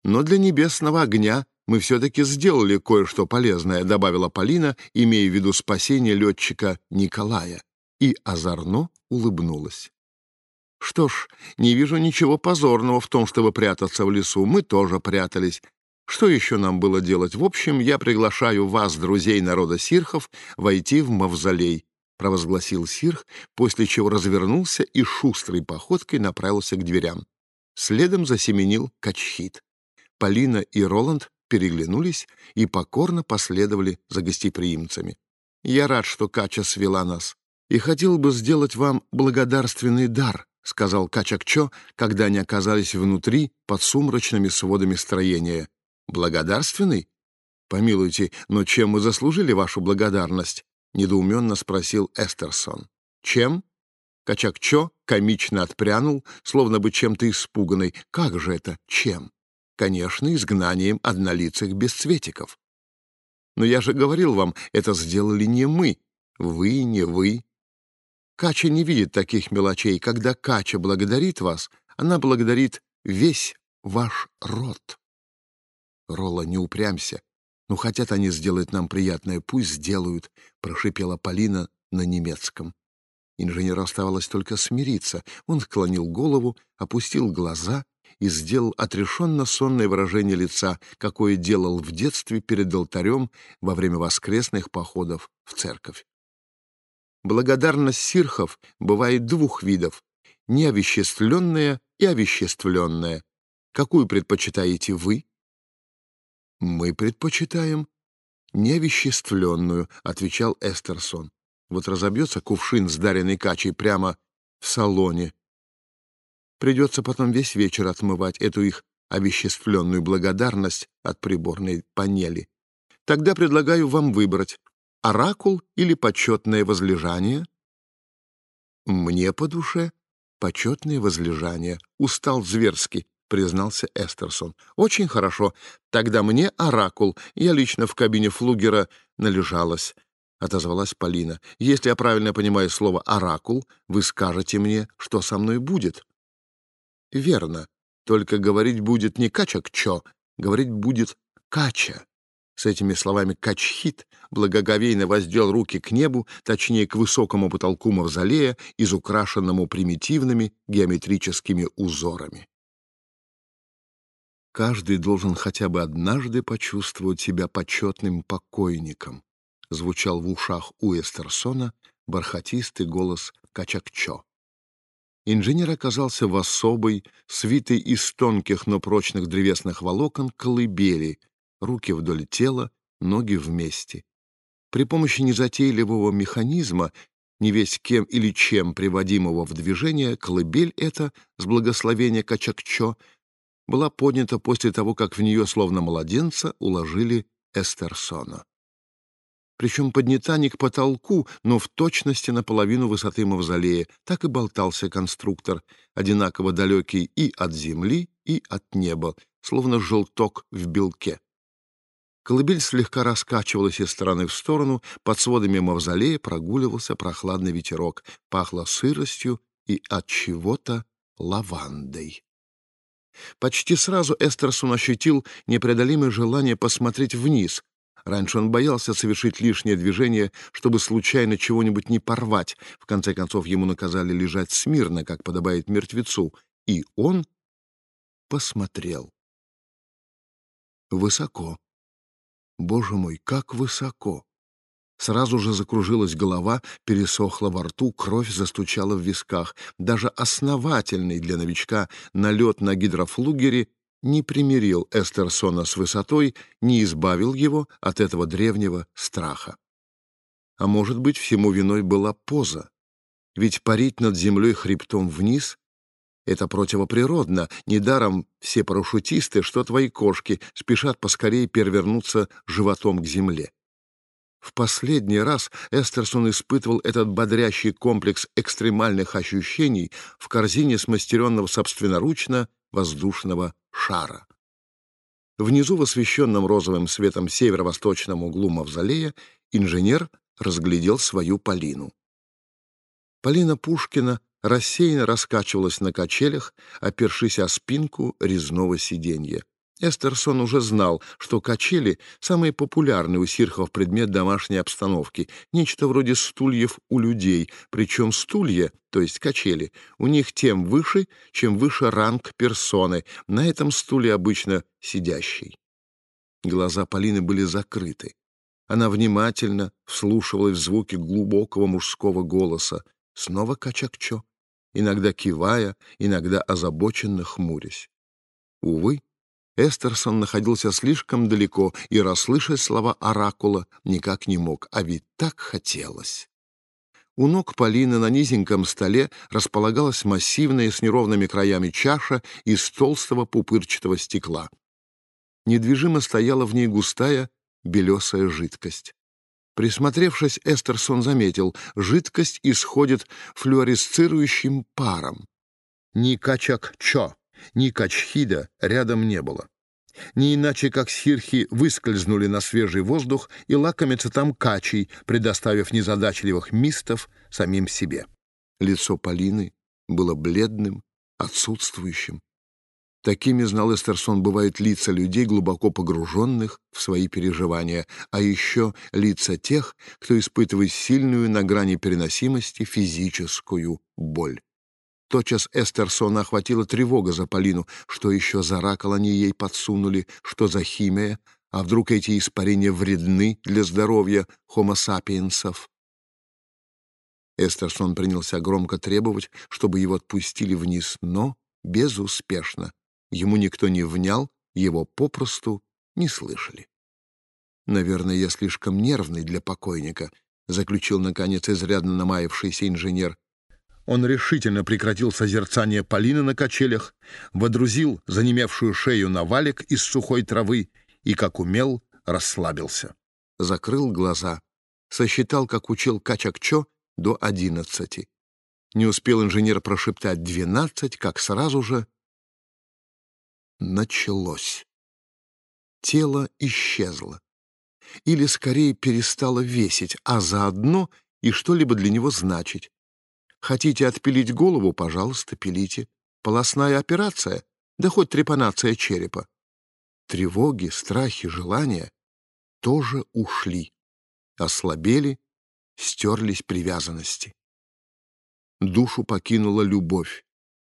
Но для небесного огня мы все-таки сделали кое-что полезное», — добавила Полина, имея в виду спасение летчика Николая. И озорно улыбнулась. «Что ж, не вижу ничего позорного в том, чтобы прятаться в лесу. Мы тоже прятались. Что еще нам было делать? В общем, я приглашаю вас, друзей народа сирхов, войти в мавзолей, — провозгласил сирх, после чего развернулся и шустрой походкой направился к дверям. Следом засеменил Качхит. Полина и Роланд переглянулись и покорно последовали за гостеприимцами. «Я рад, что Кача свела нас, и хотел бы сделать вам благодарственный дар», — сказал Качакчо, когда они оказались внутри под сумрачными сводами строения. Благодарственный? Помилуйте, но чем мы заслужили вашу благодарность? Недоуменно спросил Эстерсон. Чем? Качакчо комично отпрянул, словно бы чем-то испуганный. Как же это? Чем? Конечно, изгнанием однолицых бесцветиков. Но я же говорил вам, это сделали не мы. Вы, не вы. Кача не видит таких мелочей. Когда Кача благодарит вас, она благодарит весь ваш род. Ролла, не упрямься. Ну, хотят они сделать нам приятное, пусть сделают, — прошипела Полина на немецком. Инженеру оставалось только смириться. Он склонил голову, опустил глаза и сделал отрешенно сонное выражение лица, какое делал в детстве перед алтарем во время воскресных походов в церковь. Благодарность сирхов бывает двух видов — неовеществленная и овеществленная. Какую предпочитаете вы? «Мы предпочитаем невеществленную», — отвечал Эстерсон. «Вот разобьется кувшин с даренной качей прямо в салоне. Придется потом весь вечер отмывать эту их овеществленную благодарность от приборной панели. Тогда предлагаю вам выбрать оракул или почетное возлежание». «Мне по душе почетное возлежание», — устал зверски. — признался Эстерсон. «Очень хорошо. Тогда мне оракул. Я лично в кабине флугера належалось, — отозвалась Полина. «Если я правильно понимаю слово «оракул», вы скажете мне, что со мной будет». «Верно. Только говорить будет не Качак-чо, говорить будет Кача». С этими словами Качхит благоговейно воздел руки к небу, точнее, к высокому потолку мавзолея, изукрашенному примитивными геометрическими узорами. Каждый должен хотя бы однажды почувствовать себя почетным покойником, звучал в ушах у Эстерсона бархатистый голос Качакчо. Инженер оказался в особой, свитой из тонких, но прочных древесных волокон, колыбели, руки вдоль тела, ноги вместе. При помощи незатейливого механизма, не весь кем или чем приводимого в движение, колыбель эта, с благословения Качакчо, была поднята после того, как в нее, словно младенца, уложили Эстерсона причем поднята не к потолку, но в точности наполовину высоты мавзолея. Так и болтался конструктор, одинаково далекий и от земли, и от неба, словно желток в белке. Колыбель слегка раскачивалась из стороны в сторону, под сводами мавзолея прогуливался прохладный ветерок, пахло сыростью и от чего-то лавандой. Почти сразу Эстерсон ощутил непреодолимое желание посмотреть вниз, Раньше он боялся совершить лишнее движение, чтобы случайно чего-нибудь не порвать. В конце концов, ему наказали лежать смирно, как подобает мертвецу. И он посмотрел. Высоко. Боже мой, как высоко! Сразу же закружилась голова, пересохла во рту, кровь застучала в висках. Даже основательный для новичка налет на гидрофлугере не примирил Эстерсона с высотой, не избавил его от этого древнего страха. А может быть, всему виной была поза. Ведь парить над землей хребтом вниз — это противоприродно. Недаром все парашютисты, что твои кошки, спешат поскорее перевернуться животом к земле. В последний раз Эстерсон испытывал этот бодрящий комплекс экстремальных ощущений в корзине смастеренного собственноручно воздушного шара. Внизу, в освещенном розовым светом северо-восточном углу мавзолея, инженер разглядел свою Полину. Полина Пушкина рассеянно раскачивалась на качелях, опершись о спинку резного сиденья. Эстерсон уже знал, что качели — самый популярный у сирхов предмет домашней обстановки, нечто вроде стульев у людей, причем стулья, то есть качели, у них тем выше, чем выше ранг персоны, на этом стуле обычно сидящий. Глаза Полины были закрыты. Она внимательно вслушивалась в звуки глубокого мужского голоса. Снова качакчо, иногда кивая, иногда озабоченно хмурясь. Увы, Эстерсон находился слишком далеко и расслышать слова оракула никак не мог, а ведь так хотелось. У ног Полины на низеньком столе располагалась массивная с неровными краями чаша из толстого пупырчатого стекла. Недвижимо стояла в ней густая белесая жидкость. Присмотревшись, Эстерсон заметил, жидкость исходит флюоресцирующим паром. Ни качак-чо, ни качхида рядом не было. Не иначе, как сирхи выскользнули на свежий воздух и лакомятся там качей, предоставив незадачливых мистов самим себе. Лицо Полины было бледным, отсутствующим. Такими, знал Эстерсон, бывают лица людей, глубоко погруженных в свои переживания, а еще лица тех, кто испытывает сильную на грани переносимости физическую боль. Тотчас Эстерсона охватила тревога за Полину. Что еще за ракол они ей подсунули? Что за химия? А вдруг эти испарения вредны для здоровья хомо-сапиенсов? Эстерсон принялся громко требовать, чтобы его отпустили вниз, но безуспешно. Ему никто не внял, его попросту не слышали. «Наверное, я слишком нервный для покойника», — заключил, наконец, изрядно намаявшийся инженер. Он решительно прекратил созерцание Полины на качелях, водрузил занемевшую шею на валик из сухой травы и, как умел, расслабился. Закрыл глаза, сосчитал, как учил Качакчо, до одиннадцати. Не успел инженер прошептать двенадцать, как сразу же началось. Тело исчезло. или скорее перестала весить, а заодно и что-либо для него значить. Хотите отпилить голову, пожалуйста, пилите. Полостная операция, да хоть трепанация черепа. Тревоги, страхи, желания тоже ушли, ослабели, стерлись привязанности. Душу покинула любовь.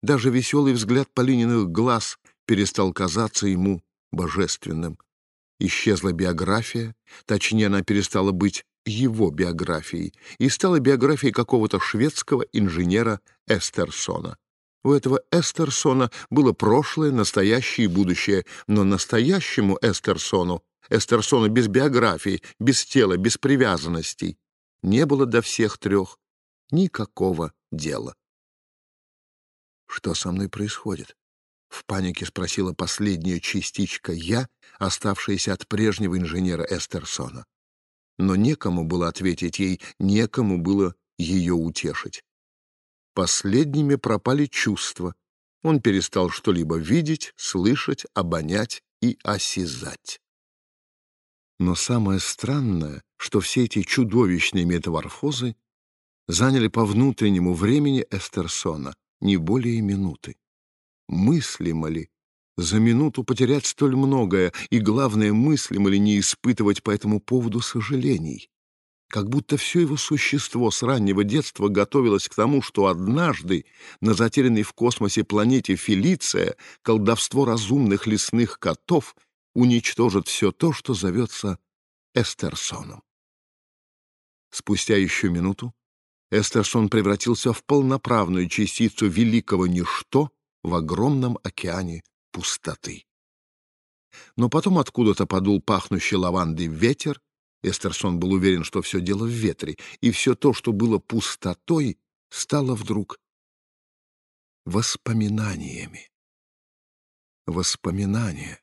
Даже веселый взгляд Полининых глаз перестал казаться ему божественным. Исчезла биография, точнее, она перестала быть его биографией и стала биографией какого-то шведского инженера Эстерсона. У этого Эстерсона было прошлое, настоящее и будущее, но настоящему Эстерсону, Эстерсону без биографии, без тела, без привязанностей, не было до всех трех никакого дела. «Что со мной происходит?» — в панике спросила последняя частичка «я», оставшаяся от прежнего инженера Эстерсона. Но некому было ответить ей, некому было ее утешить. Последними пропали чувства. Он перестал что-либо видеть, слышать, обонять и осязать. Но самое странное, что все эти чудовищные метаморфозы заняли по внутреннему времени Эстерсона не более минуты. Мыслимо ли за минуту потерять столь многое, и, главное, мыслимо ли не испытывать по этому поводу сожалений? Как будто все его существо с раннего детства готовилось к тому, что однажды на затерянной в космосе планете Фелиция колдовство разумных лесных котов уничтожит все то, что зовется Эстерсоном. Спустя еще минуту Эстерсон превратился в полноправную частицу великого ничто в огромном океане пустоты. Но потом откуда-то подул пахнущий лавандой ветер, Эстерсон был уверен, что все дело в ветре, и все то, что было пустотой, стало вдруг воспоминаниями. Воспоминания,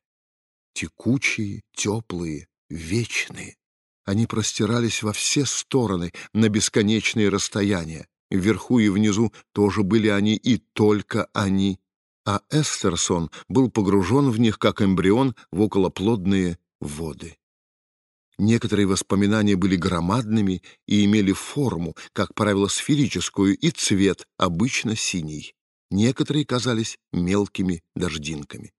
текучие, теплые, вечные. Они простирались во все стороны, на бесконечные расстояния. Вверху и внизу тоже были они, и только они. А Эстерсон был погружен в них, как эмбрион, в околоплодные воды. Некоторые воспоминания были громадными и имели форму, как правило, сферическую, и цвет, обычно синий. Некоторые казались мелкими дождинками.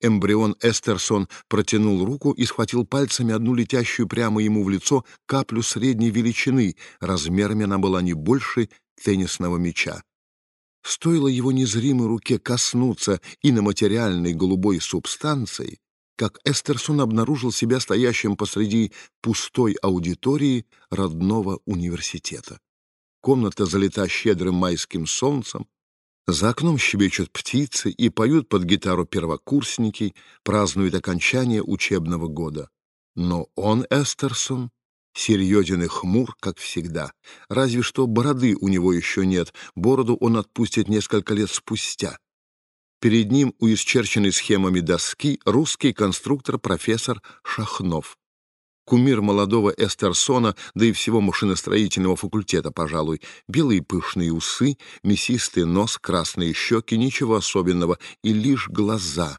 Эмбрион Эстерсон протянул руку и схватил пальцами одну летящую прямо ему в лицо каплю средней величины, размерами она была не больше теннисного мяча. Стоило его незримой руке коснуться и на материальной голубой субстанции, как Эстерсон обнаружил себя стоящим посреди пустой аудитории родного университета. Комната залита щедрым майским солнцем, за окном щебечут птицы и поют под гитару первокурсники, празднуют окончание учебного года. Но он, Эстерсон, серьезен и хмур, как всегда. Разве что бороды у него еще нет, бороду он отпустит несколько лет спустя. Перед ним у исчерченной схемами доски русский конструктор-профессор Шахнов. Кумир молодого Эстерсона, да и всего машиностроительного факультета, пожалуй. Белые пышные усы, мясистый нос, красные щеки, ничего особенного, и лишь глаза.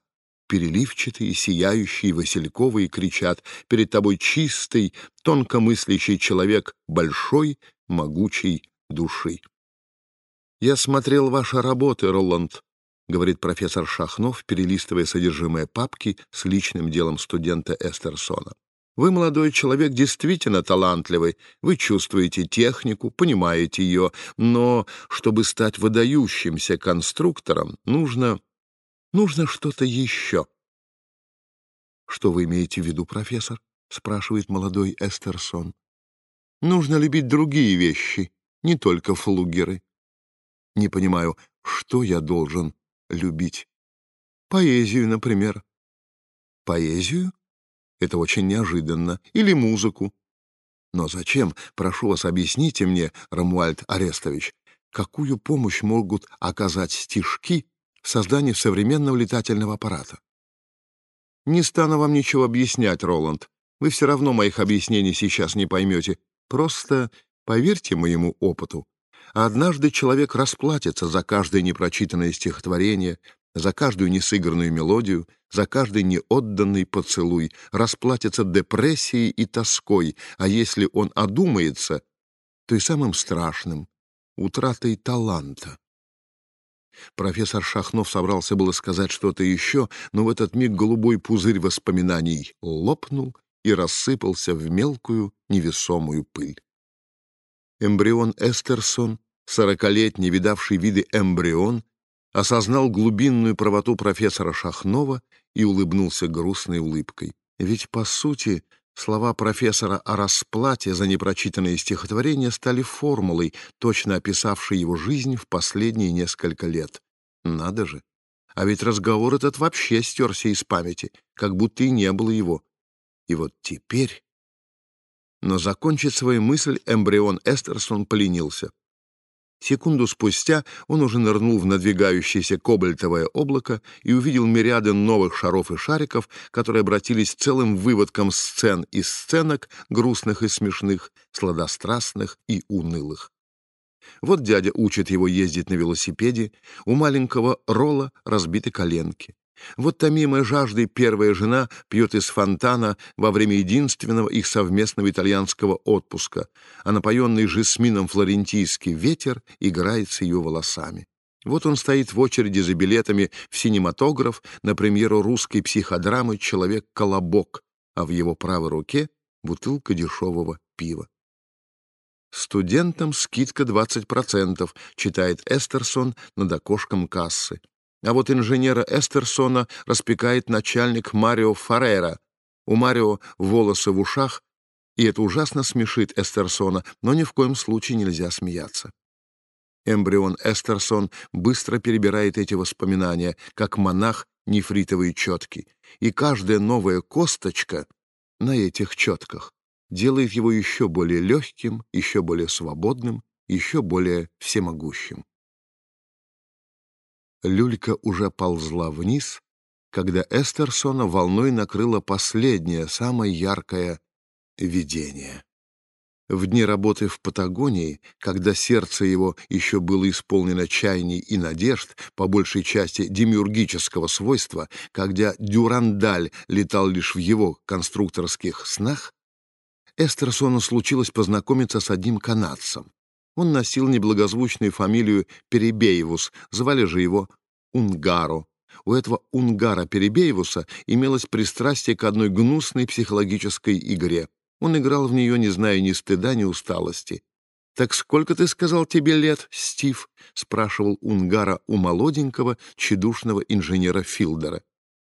Переливчатые, сияющие, васильковые, кричат «Перед тобой чистый, тонкомыслящий человек большой, могучей души». «Я смотрел ваши работы, Роланд», — говорит профессор Шахнов, перелистывая содержимое папки с личным делом студента Эстерсона. «Вы, молодой человек, действительно талантливый, вы чувствуете технику, понимаете ее, но чтобы стать выдающимся конструктором, нужно... нужно что-то еще». «Что вы имеете в виду, профессор?» — спрашивает молодой Эстерсон. «Нужно любить другие вещи, не только флугеры». «Не понимаю, что я должен любить. Поэзию, например. Поэзию? Это очень неожиданно. Или музыку. Но зачем, прошу вас, объясните мне, Рамуальд Арестович, какую помощь могут оказать стишки в создании современного летательного аппарата? Не стану вам ничего объяснять, Роланд. Вы все равно моих объяснений сейчас не поймете. Просто поверьте моему опыту. Однажды человек расплатится за каждое непрочитанное стихотворение, За каждую несыгранную мелодию, за каждый неотданный поцелуй расплатится депрессией и тоской, а если он одумается, то и самым страшным — утратой таланта. Профессор Шахнов собрался было сказать что-то еще, но в этот миг голубой пузырь воспоминаний лопнул и рассыпался в мелкую невесомую пыль. Эмбрион Эстерсон, сорокалетний, видавший виды эмбрион, осознал глубинную правоту профессора Шахнова и улыбнулся грустной улыбкой. Ведь, по сути, слова профессора о расплате за непрочитанные стихотворения стали формулой, точно описавшей его жизнь в последние несколько лет. Надо же! А ведь разговор этот вообще стерся из памяти, как будто и не было его. И вот теперь... Но закончить свою мысль эмбрион Эстерсон поленился. Секунду спустя он уже нырнул в надвигающееся кобальтовое облако и увидел мириады новых шаров и шариков, которые обратились целым выводком сцен и сценок, грустных и смешных, сладострастных и унылых. Вот дядя учит его ездить на велосипеде, у маленького Рола разбиты коленки. Вот томимая жаждой первая жена пьет из фонтана во время единственного их совместного итальянского отпуска, а напоенный жасмином флорентийский ветер играет с ее волосами. Вот он стоит в очереди за билетами в синематограф на премьеру русской психодрамы «Человек-колобок», а в его правой руке бутылка дешевого пива. «Студентам скидка 20%, читает Эстерсон над окошком кассы. А вот инженера Эстерсона распекает начальник Марио Фаррера. У Марио волосы в ушах, и это ужасно смешит Эстерсона, но ни в коем случае нельзя смеяться. Эмбрион Эстерсон быстро перебирает эти воспоминания, как монах нефритовые четки, и каждая новая косточка на этих четках делает его еще более легким, еще более свободным, еще более всемогущим. Люлька уже ползла вниз, когда Эстерсона волной накрыло последнее, самое яркое видение. В дни работы в Патагонии, когда сердце его еще было исполнено чаяний и надежд, по большей части демиургического свойства, когда Дюрандаль летал лишь в его конструкторских снах, Эстерсону случилось познакомиться с одним канадцем. Он носил неблагозвучную фамилию Перебеевус, звали же его Унгаро. У этого Унгара Перебеевуса имелось пристрастие к одной гнусной психологической игре. Он играл в нее, не зная ни стыда, ни усталости. «Так сколько, ты сказал, тебе лет, Стив?» — спрашивал Унгара у молоденького, чедушного инженера Филдера.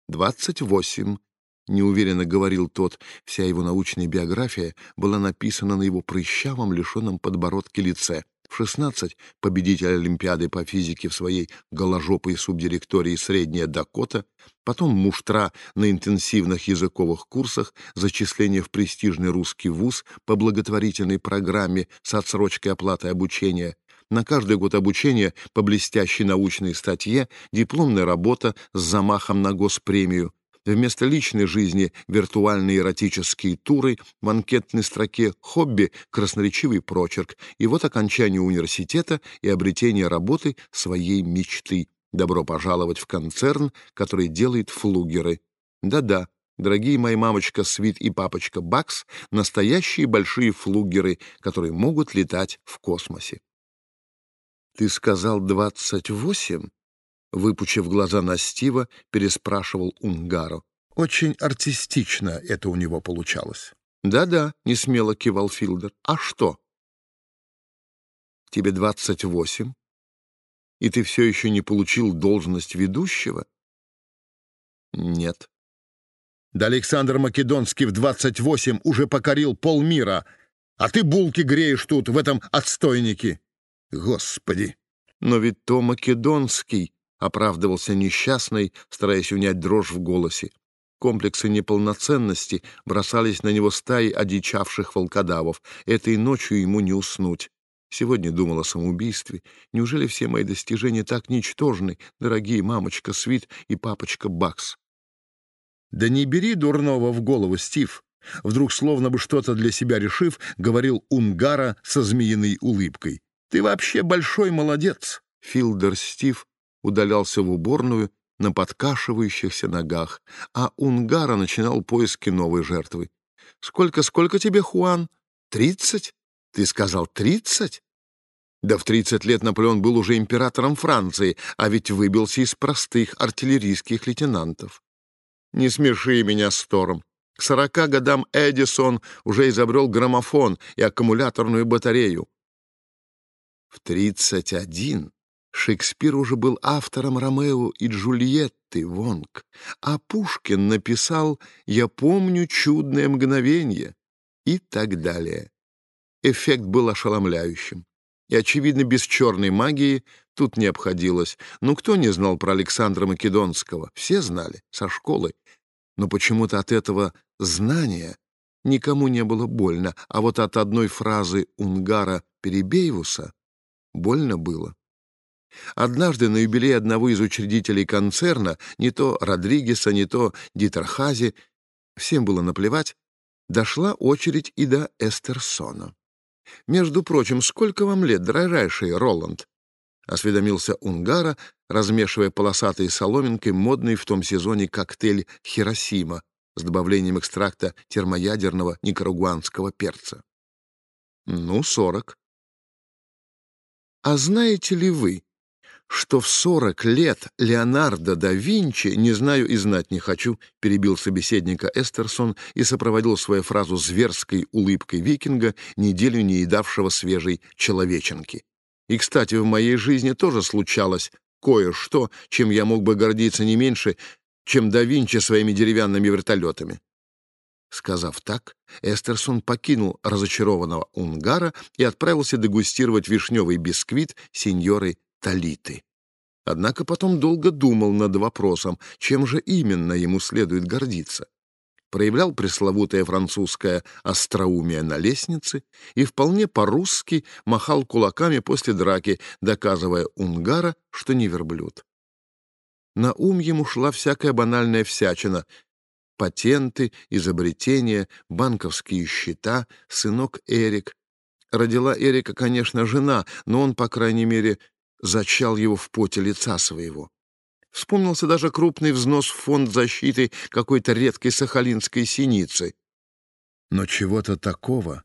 «Двадцать восемь», — неуверенно говорил тот. Вся его научная биография была написана на его прыщавом, лишенном подбородке лице. В 16 победитель Олимпиады по физике в своей голожопой субдиректории Средняя Дакота, потом муштра на интенсивных языковых курсах, зачисление в престижный русский вуз по благотворительной программе с отсрочкой оплаты обучения, на каждый год обучения по блестящей научной статье, дипломная работа с замахом на госпремию, Вместо личной жизни виртуальные эротические туры, в анкетной строке хобби красноречивый прочерк, и вот окончание университета и обретение работы своей мечты. Добро пожаловать в концерн, который делает флугеры. Да-да, дорогие мои мамочка Свит и папочка Бакс, настоящие большие флугеры, которые могут летать в космосе. Ты сказал двадцать восемь? Выпучив глаза на Стива, переспрашивал Унгару. Очень артистично это у него получалось. «Да-да», — несмело кивал Филдер. «А что?» «Тебе двадцать восемь, и ты все еще не получил должность ведущего?» «Нет». «Да Александр Македонский в двадцать восемь уже покорил полмира, а ты булки греешь тут, в этом отстойнике. Господи!» «Но ведь то Македонский», — оправдывался несчастный, стараясь унять дрожь в голосе. Комплексы неполноценности бросались на него стаи одичавших волкодавов. Этой ночью ему не уснуть. Сегодня думал о самоубийстве. Неужели все мои достижения так ничтожны, дорогие мамочка Свит и папочка Бакс? «Да не бери дурного в голову, Стив!» Вдруг, словно бы что-то для себя решив, говорил Унгара со змеиной улыбкой. «Ты вообще большой молодец!» Филдер Стив удалялся в уборную на подкашивающихся ногах, а Унгара начинал поиски новой жертвы. «Сколько, сколько тебе, Хуан? Тридцать? Ты сказал тридцать?» Да в 30 лет Наполеон был уже императором Франции, а ведь выбился из простых артиллерийских лейтенантов. Не смеши меня, Сторм. К сорока годам Эдисон уже изобрел граммофон и аккумуляторную батарею. В 31 Шекспир уже был автором Ромео и Джульетты, Вонг, а Пушкин написал «Я помню чудное мгновение» и так далее. Эффект был ошеломляющим. И, очевидно, без черной магии тут не обходилось. Ну, кто не знал про Александра Македонского? Все знали, со школы. Но почему-то от этого знания никому не было больно, а вот от одной фразы Унгара Перебейвуса больно было. Однажды на юбилей одного из учредителей концерна, не то Родригеса, не то Дитерхази, всем было наплевать, дошла очередь и до Эстерсона. «Между прочим, сколько вам лет, дрожайший Роланд?» — осведомился Унгара, размешивая полосатой соломинкой модный в том сезоне коктейль «Хиросима» с добавлением экстракта термоядерного никарагуанского перца. «Ну, сорок». «А знаете ли вы, что в сорок лет Леонардо да Винчи, не знаю и знать не хочу, перебил собеседника Эстерсон и сопроводил свою фразу зверской улыбкой викинга, неделю не едавшего свежей человеченки. И, кстати, в моей жизни тоже случалось кое-что, чем я мог бы гордиться не меньше, чем да Винчи своими деревянными вертолетами. Сказав так, Эстерсон покинул разочарованного Унгара и отправился дегустировать вишневый бисквит сеньоры Талиты. Однако потом долго думал над вопросом, чем же именно ему следует гордиться. Проявлял пресловутое французское остроумие на лестнице и вполне по-русски махал кулаками после драки, доказывая Унгара, что не верблюд. На ум ему шла всякая банальная всячина — патенты, изобретения, банковские счета, сынок Эрик. Родила Эрика, конечно, жена, но он, по крайней мере, зачал его в поте лица своего. Вспомнился даже крупный взнос в фонд защиты какой-то редкой сахалинской синицы. Но чего-то такого,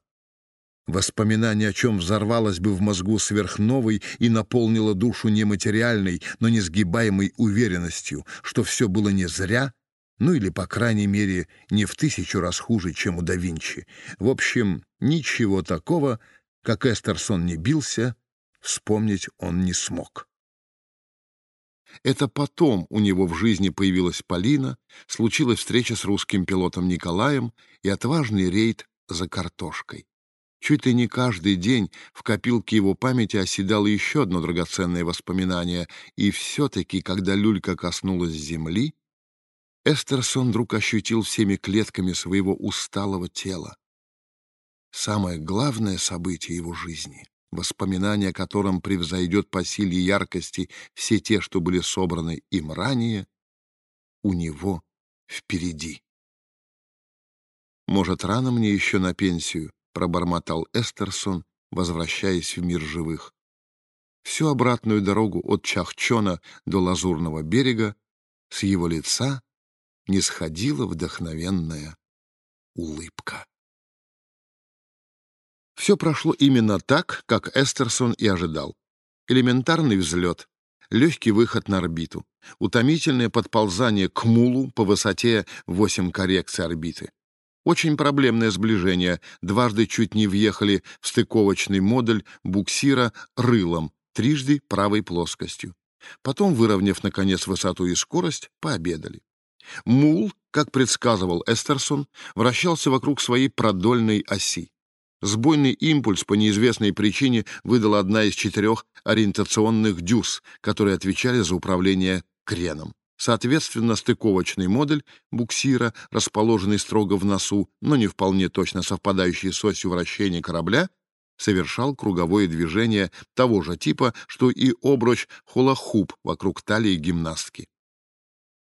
воспоминание о чем взорвалось бы в мозгу сверхновой и наполнило душу нематериальной, но несгибаемой уверенностью, что все было не зря, ну или, по крайней мере, не в тысячу раз хуже, чем у да Винчи. В общем, ничего такого, как Эстерсон не бился, вспомнить он не смог. Это потом у него в жизни появилась Полина, случилась встреча с русским пилотом Николаем и отважный рейд за картошкой. Чуть ли не каждый день в копилке его памяти оседало еще одно драгоценное воспоминание, и все-таки, когда люлька коснулась земли, Эстерсон вдруг ощутил всеми клетками своего усталого тела. Самое главное событие его жизни воспоминание о котором превзойдет по силе яркости все те, что были собраны им ранее, у него впереди. «Может, рано мне еще на пенсию?» — пробормотал Эстерсон, возвращаясь в мир живых. Всю обратную дорогу от Чахчона до Лазурного берега с его лица не сходила вдохновенная улыбка. Все прошло именно так, как Эстерсон и ожидал. Элементарный взлет, легкий выход на орбиту, утомительное подползание к мулу по высоте 8 коррекций орбиты. Очень проблемное сближение, дважды чуть не въехали в стыковочный модуль буксира рылом, трижды правой плоскостью. Потом, выровняв, наконец, высоту и скорость, пообедали. Мул, как предсказывал Эстерсон, вращался вокруг своей продольной оси. Сбойный импульс по неизвестной причине выдала одна из четырех ориентационных дюз, которые отвечали за управление креном. Соответственно, стыковочный модуль буксира, расположенный строго в носу, но не вполне точно совпадающий с осью вращения корабля, совершал круговое движение того же типа, что и обруч хула-хуп вокруг талии гимнастки.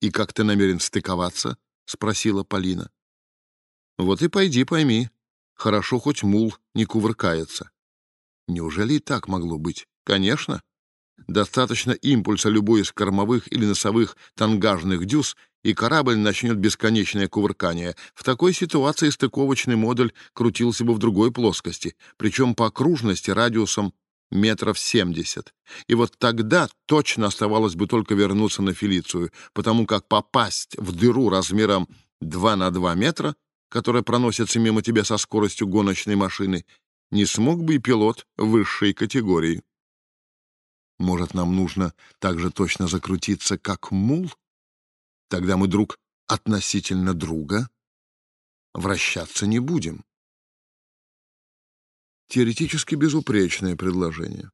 «И как ты намерен стыковаться?» — спросила Полина. «Вот и пойди пойми», Хорошо, хоть мул не кувыркается. Неужели и так могло быть? Конечно. Достаточно импульса любой из кормовых или носовых тангажных дюз, и корабль начнет бесконечное кувыркание. В такой ситуации стыковочный модуль крутился бы в другой плоскости, причем по окружности радиусом метров семьдесят. И вот тогда точно оставалось бы только вернуться на Фелицию, потому как попасть в дыру размером 2 на 2 метра, которая проносится мимо тебя со скоростью гоночной машины, не смог бы и пилот высшей категории. Может, нам нужно так же точно закрутиться, как мул? Тогда мы друг относительно друга вращаться не будем. Теоретически безупречное предложение.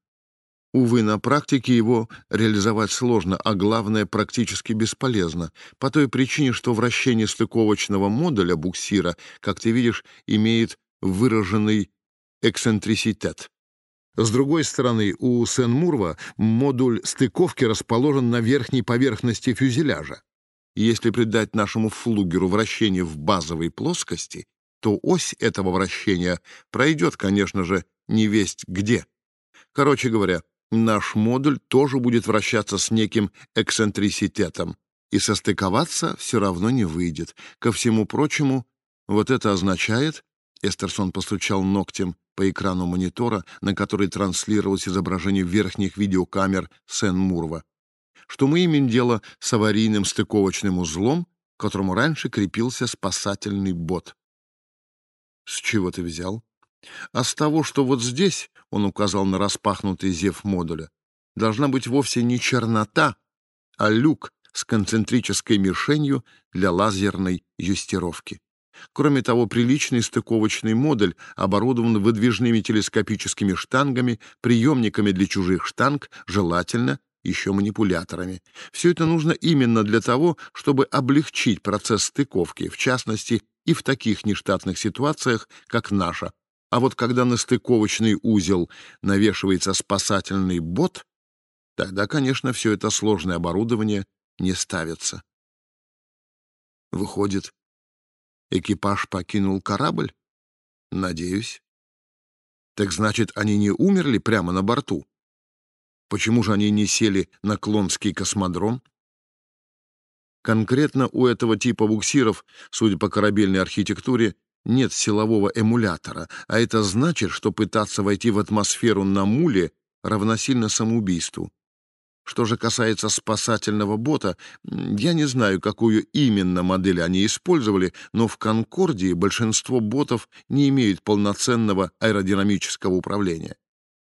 Увы, на практике его реализовать сложно, а главное, практически бесполезно, по той причине, что вращение стыковочного модуля буксира, как ты видишь, имеет выраженный эксцентриситет. С другой стороны, у Сен-Мурва модуль стыковки расположен на верхней поверхности фюзеляжа. Если придать нашему флугеру вращение в базовой плоскости, то ось этого вращения пройдет, конечно же, не весть где. Короче говоря, наш модуль тоже будет вращаться с неким эксцентриситетом, и состыковаться все равно не выйдет. Ко всему прочему, вот это означает, Эстерсон постучал ногтем по экрану монитора, на который транслировалось изображение верхних видеокамер Сен-Мурва, что мы имеем дело с аварийным стыковочным узлом, к которому раньше крепился спасательный бот. С чего ты взял? А с того, что вот здесь, он указал на распахнутый зев модуля, должна быть вовсе не чернота, а люк с концентрической мишенью для лазерной юстировки. Кроме того, приличный стыковочный модуль оборудован выдвижными телескопическими штангами, приемниками для чужих штанг, желательно еще манипуляторами. Все это нужно именно для того, чтобы облегчить процесс стыковки, в частности, и в таких нештатных ситуациях, как наша. А вот когда на стыковочный узел навешивается спасательный бот, тогда, конечно, все это сложное оборудование не ставится. Выходит, Экипаж покинул корабль? Надеюсь. Так значит, они не умерли прямо на борту? Почему же они не сели на Клонский космодром? Конкретно у этого типа буксиров, судя по корабельной архитектуре, нет силового эмулятора, а это значит, что пытаться войти в атмосферу на муле равносильно самоубийству. Что же касается спасательного бота, я не знаю, какую именно модель они использовали, но в «Конкордии» большинство ботов не имеют полноценного аэродинамического управления.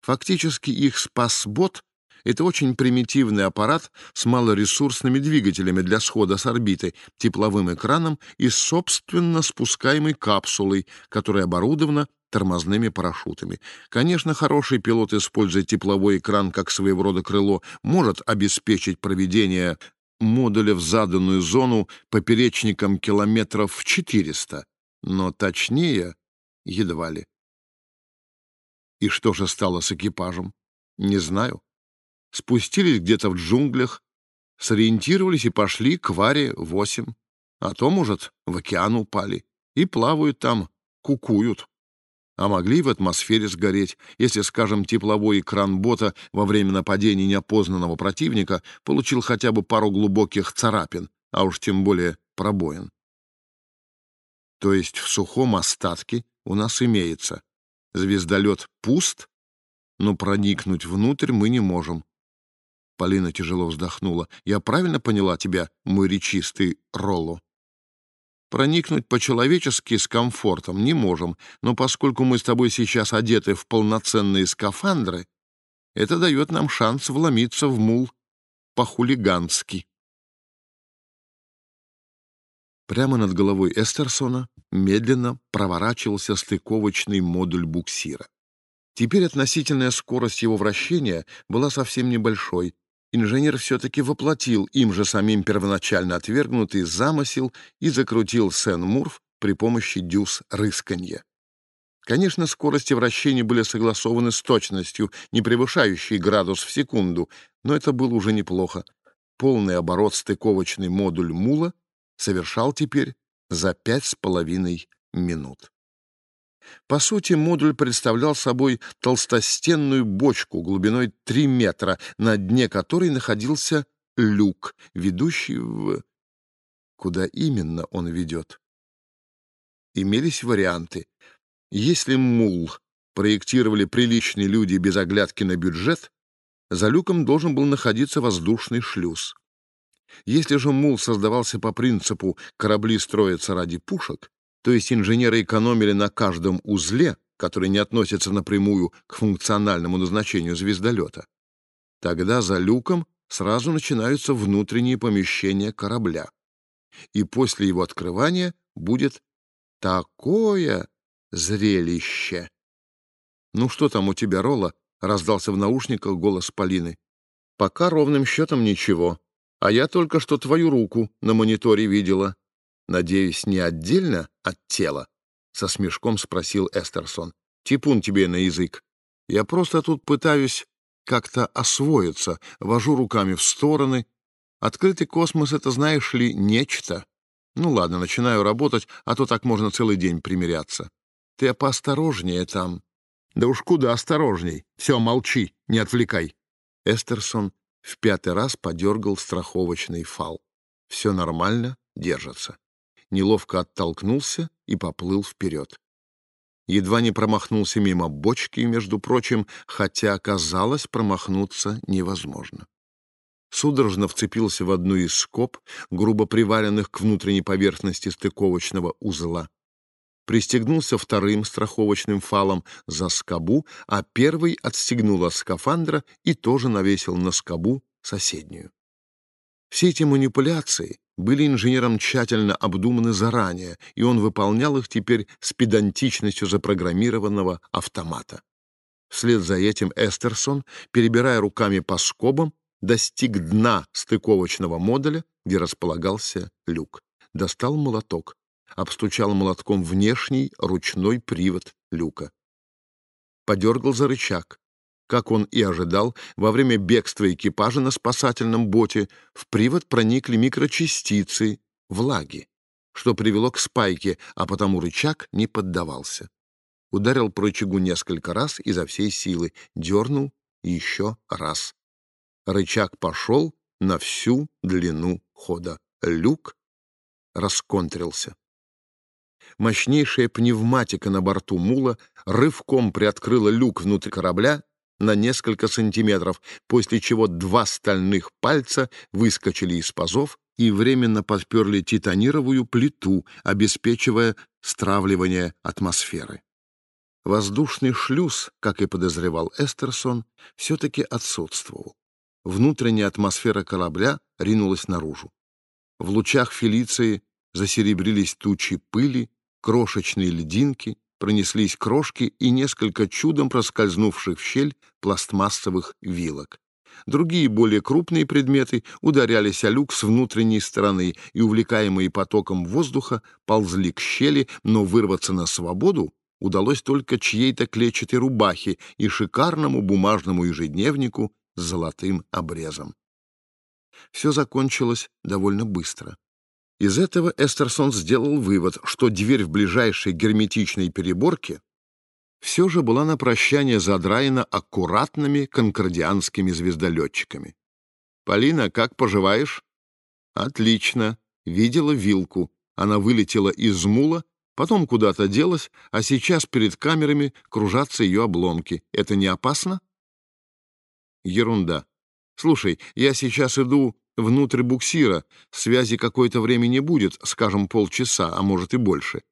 Фактически их спасбот — это очень примитивный аппарат с малоресурсными двигателями для схода с орбиты, тепловым экраном и собственно спускаемой капсулой, которая оборудована тормозными парашютами. Конечно, хороший пилот, используя тепловой экран как своего рода крыло, может обеспечить проведение модуля в заданную зону поперечником километров в 400, но точнее едва ли. И что же стало с экипажем? Не знаю. Спустились где-то в джунглях, сориентировались и пошли к Варе-8, а то, может, в океан упали и плавают там, кукуют а могли в атмосфере сгореть, если, скажем, тепловой экран бота во время нападения неопознанного противника получил хотя бы пару глубоких царапин, а уж тем более пробоин. То есть в сухом остатке у нас имеется звездолет пуст, но проникнуть внутрь мы не можем. Полина тяжело вздохнула. «Я правильно поняла тебя, мой речистый Ролло?» Проникнуть по-человечески с комфортом не можем, но поскольку мы с тобой сейчас одеты в полноценные скафандры, это дает нам шанс вломиться в мул по-хулигански. Прямо над головой Эстерсона медленно проворачивался стыковочный модуль буксира. Теперь относительная скорость его вращения была совсем небольшой, инженер все-таки воплотил им же самим первоначально отвергнутый замысел и закрутил Сен-Мурф при помощи дюз рысканья. Конечно, скорости вращения были согласованы с точностью, не превышающей градус в секунду, но это было уже неплохо. Полный оборот стыковочный модуль Мула совершал теперь за пять с половиной минут. По сути, модуль представлял собой толстостенную бочку глубиной 3 метра, на дне которой находился люк, ведущий в... Куда именно он ведет? Имелись варианты. Если мул проектировали приличные люди без оглядки на бюджет, за люком должен был находиться воздушный шлюз. Если же мул создавался по принципу «корабли строятся ради пушек», то есть инженеры экономили на каждом узле, который не относится напрямую к функциональному назначению звездолета, тогда за люком сразу начинаются внутренние помещения корабля. И после его открывания будет такое зрелище. «Ну что там у тебя, Ролла?» — раздался в наушниках голос Полины. «Пока ровным счетом ничего. А я только что твою руку на мониторе видела. Надеюсь, не отдельно от тела?» — со смешком спросил Эстерсон. «Типун тебе на язык. Я просто тут пытаюсь как-то освоиться, вожу руками в стороны. Открытый космос — это, знаешь ли, нечто. Ну ладно, начинаю работать, а то так можно целый день примиряться. Ты поосторожнее там. Да уж куда осторожней. Все, молчи, не отвлекай. Эстерсон в пятый раз подергал страховочный фал. Все нормально, держится. Неловко оттолкнулся и поплыл вперед. Едва не промахнулся мимо бочки, между прочим, хотя, оказалось, промахнуться невозможно. Судорожно вцепился в одну из скоб, грубо приваренных к внутренней поверхности стыковочного узла пристегнулся вторым страховочным фалом за скобу, а первый отстегнул от скафандра и тоже навесил на скобу соседнюю. Все эти манипуляции были инженером тщательно обдуманы заранее, и он выполнял их теперь с педантичностью запрограммированного автомата. Вслед за этим Эстерсон, перебирая руками по скобам, достиг дна стыковочного модуля, где располагался люк. Достал молоток, обстучал молотком внешний ручной привод люка. Подергал за рычаг. Как он и ожидал, во время бегства экипажа на спасательном боте в привод проникли микрочастицы влаги, что привело к спайке, а потому рычаг не поддавался. Ударил по рычагу несколько раз изо всей силы, дернул еще раз. Рычаг пошел на всю длину хода. Люк расконтрился. Мощнейшая пневматика на борту мула рывком приоткрыла люк внутрь корабля на несколько сантиметров, после чего два стальных пальца выскочили из пазов и временно подперли титанировую плиту, обеспечивая стравливание атмосферы. Воздушный шлюз, как и подозревал Эстерсон, все-таки отсутствовал. Внутренняя атмосфера корабля ринулась наружу. В лучах Фелиции засеребрились тучи пыли, крошечные льдинки, пронеслись крошки и несколько чудом проскользнувших в щель пластмассовых вилок. Другие, более крупные предметы ударялись о люк с внутренней стороны и, увлекаемые потоком воздуха, ползли к щели, но вырваться на свободу удалось только чьей-то клетчатой рубахе и шикарному бумажному ежедневнику с золотым обрезом. Все закончилось довольно быстро. Из этого Эстерсон сделал вывод, что дверь в ближайшей герметичной переборке все же была на прощание задраена аккуратными конкордианскими звездолетчиками. «Полина, как поживаешь?» «Отлично. Видела вилку. Она вылетела из мула, потом куда-то делась, а сейчас перед камерами кружатся ее обломки. Это не опасно?» «Ерунда. Слушай, я сейчас иду внутрь буксира. Связи какое-то время не будет, скажем, полчаса, а может и больше.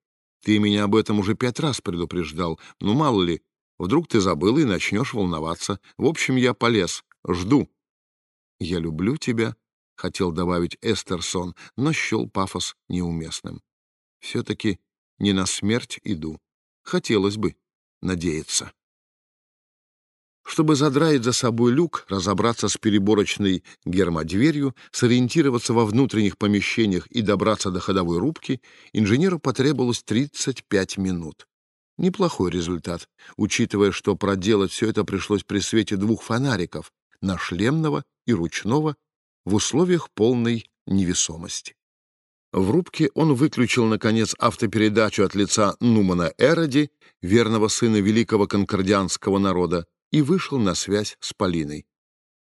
Ты меня об этом уже пять раз предупреждал. Ну, мало ли, вдруг ты забыл и начнешь волноваться. В общем, я полез. Жду. Я люблю тебя, — хотел добавить Эстерсон, но счел пафос неуместным. Все-таки не на смерть иду. Хотелось бы надеяться. Чтобы задраить за собой люк, разобраться с переборочной гермодверью, сориентироваться во внутренних помещениях и добраться до ходовой рубки, инженеру потребовалось 35 минут. Неплохой результат, учитывая, что проделать все это пришлось при свете двух фонариков, нашлемного и ручного, в условиях полной невесомости. В рубке он выключил, наконец, автопередачу от лица Нумана Эроди, верного сына великого конкордианского народа, и вышел на связь с Полиной.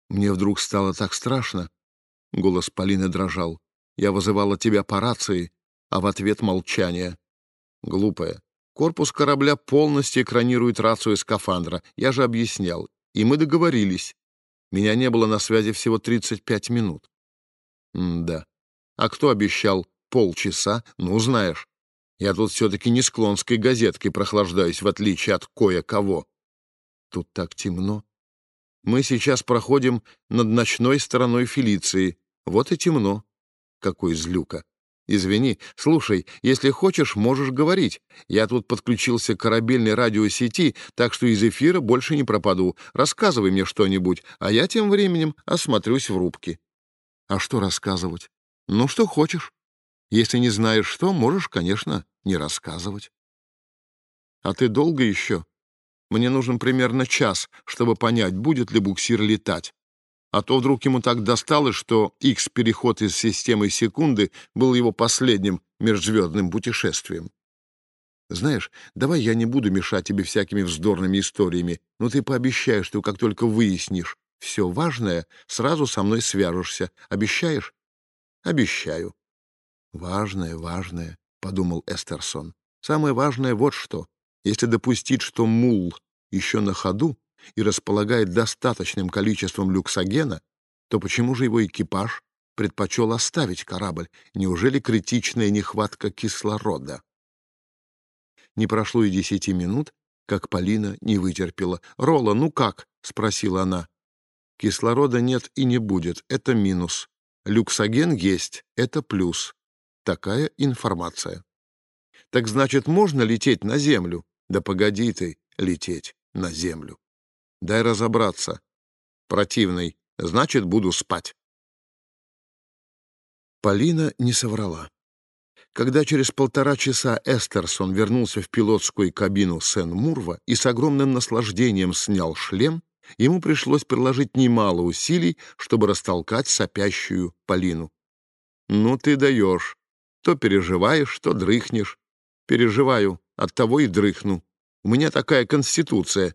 Мне вдруг стало так страшно. Голос Полины дрожал. Я вызывала тебя по рации, а в ответ молчание. Глупая. Корпус корабля полностью экранирует рацию скафандра. Я же объяснял. И мы договорились. Меня не было на связи всего 35 минут. М да. А кто обещал полчаса? Ну, знаешь. Я тут все-таки не с клонской газеткой прохлаждаюсь, в отличие от кое-кого. Тут так темно. Мы сейчас проходим над ночной стороной Фелиции. Вот и темно. Какой злюка. Извини. Слушай, если хочешь, можешь говорить. Я тут подключился к корабельной радиосети, так что из эфира больше не пропаду. Рассказывай мне что-нибудь, а я тем временем осмотрюсь в рубке. А что рассказывать? Ну, что хочешь. Если не знаешь что, можешь, конечно, не рассказывать. А ты долго еще? Мне нужен примерно час, чтобы понять, будет ли буксир летать. А то вдруг ему так досталось, что X-переход из системы секунды был его последним межзвездным путешествием. Знаешь, давай я не буду мешать тебе всякими вздорными историями, но ты пообещаешь, что как только выяснишь все важное, сразу со мной свяжешься. Обещаешь? Обещаю. Важное, важное, — подумал Эстерсон. Самое важное вот что. Если допустить, что мул еще на ходу и располагает достаточным количеством люксогена, то почему же его экипаж предпочел оставить корабль? Неужели критичная нехватка кислорода? Не прошло и десяти минут, как Полина не вытерпела. «Ролла, ну как?» — спросила она. «Кислорода нет и не будет. Это минус. Люксоген есть. Это плюс. Такая информация». «Так значит, можно лететь на Землю?» «Да погоди ты лететь на землю. Дай разобраться. Противный. Значит, буду спать. Полина не соврала. Когда через полтора часа Эстерсон вернулся в пилотскую кабину Сен-Мурва и с огромным наслаждением снял шлем, ему пришлось приложить немало усилий, чтобы растолкать сопящую Полину. «Ну ты даешь. То переживаешь, то дрыхнешь. Переживаю, оттого и дрыхну. У меня такая конституция.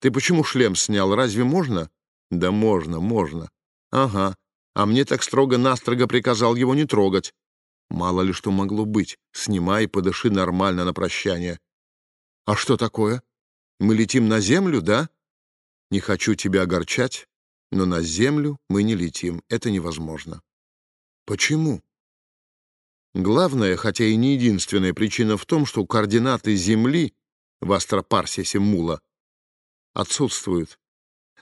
Ты почему шлем снял? Разве можно? Да можно, можно. Ага. А мне так строго-настрого приказал его не трогать. Мало ли что могло быть. Снимай и подыши нормально на прощание. А что такое? Мы летим на землю, да? Не хочу тебя огорчать, но на землю мы не летим. Это невозможно. Почему? Главная, хотя и не единственная причина в том, что координаты Земли в астропарсисе Мула отсутствуют.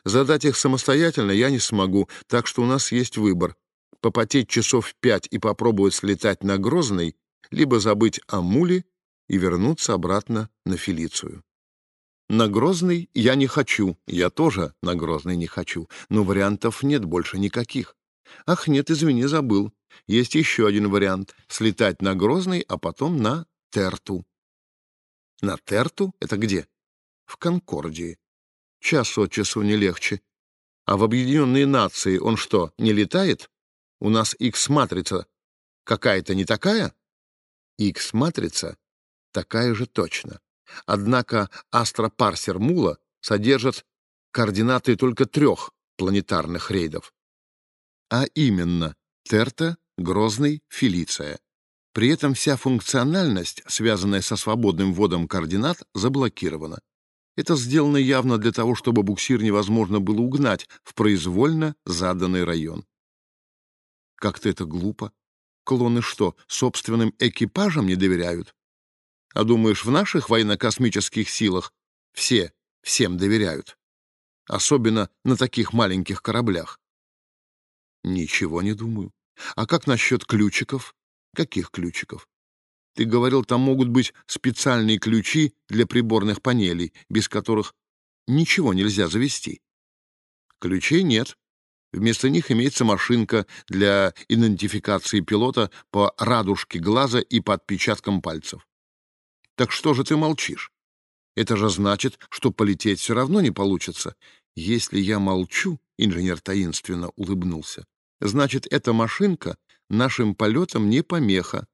Задать их самостоятельно я не смогу, так что у нас есть выбор — попотеть часов пять и попробовать слетать на Грозный, либо забыть о Муле и вернуться обратно на Фелицию. На Грозный я не хочу, я тоже на Грозный не хочу, но вариантов нет больше никаких. Ах, нет, извини, забыл. Есть еще один вариант — слетать на Грозный, а потом на Терту. На Терту? Это где? В Конкордии. Час от часу не легче. А в Объединенные Нации он что, не летает? У нас X-матрица какая-то не такая? X-матрица такая же точно. Однако астропарсер Мула содержит координаты только трех планетарных рейдов. А именно Терта, Грозный, Фелиция. При этом вся функциональность, связанная со свободным вводом координат, заблокирована. Это сделано явно для того, чтобы буксир невозможно было угнать в произвольно заданный район. Как-то это глупо. Клоны что, собственным экипажам не доверяют? А думаешь, в наших военно-космических силах все всем доверяют? Особенно на таких маленьких кораблях. Ничего не думаю. А как насчет ключиков? Каких ключиков? Ты говорил, там могут быть специальные ключи для приборных панелей, без которых ничего нельзя завести. Ключей нет. Вместо них имеется машинка для идентификации пилота по радужке глаза и по отпечаткам пальцев. Так что же ты молчишь? Это же значит, что полететь все равно не получится. Если я молчу, инженер таинственно улыбнулся, значит, эта машинка нашим полетам не помеха.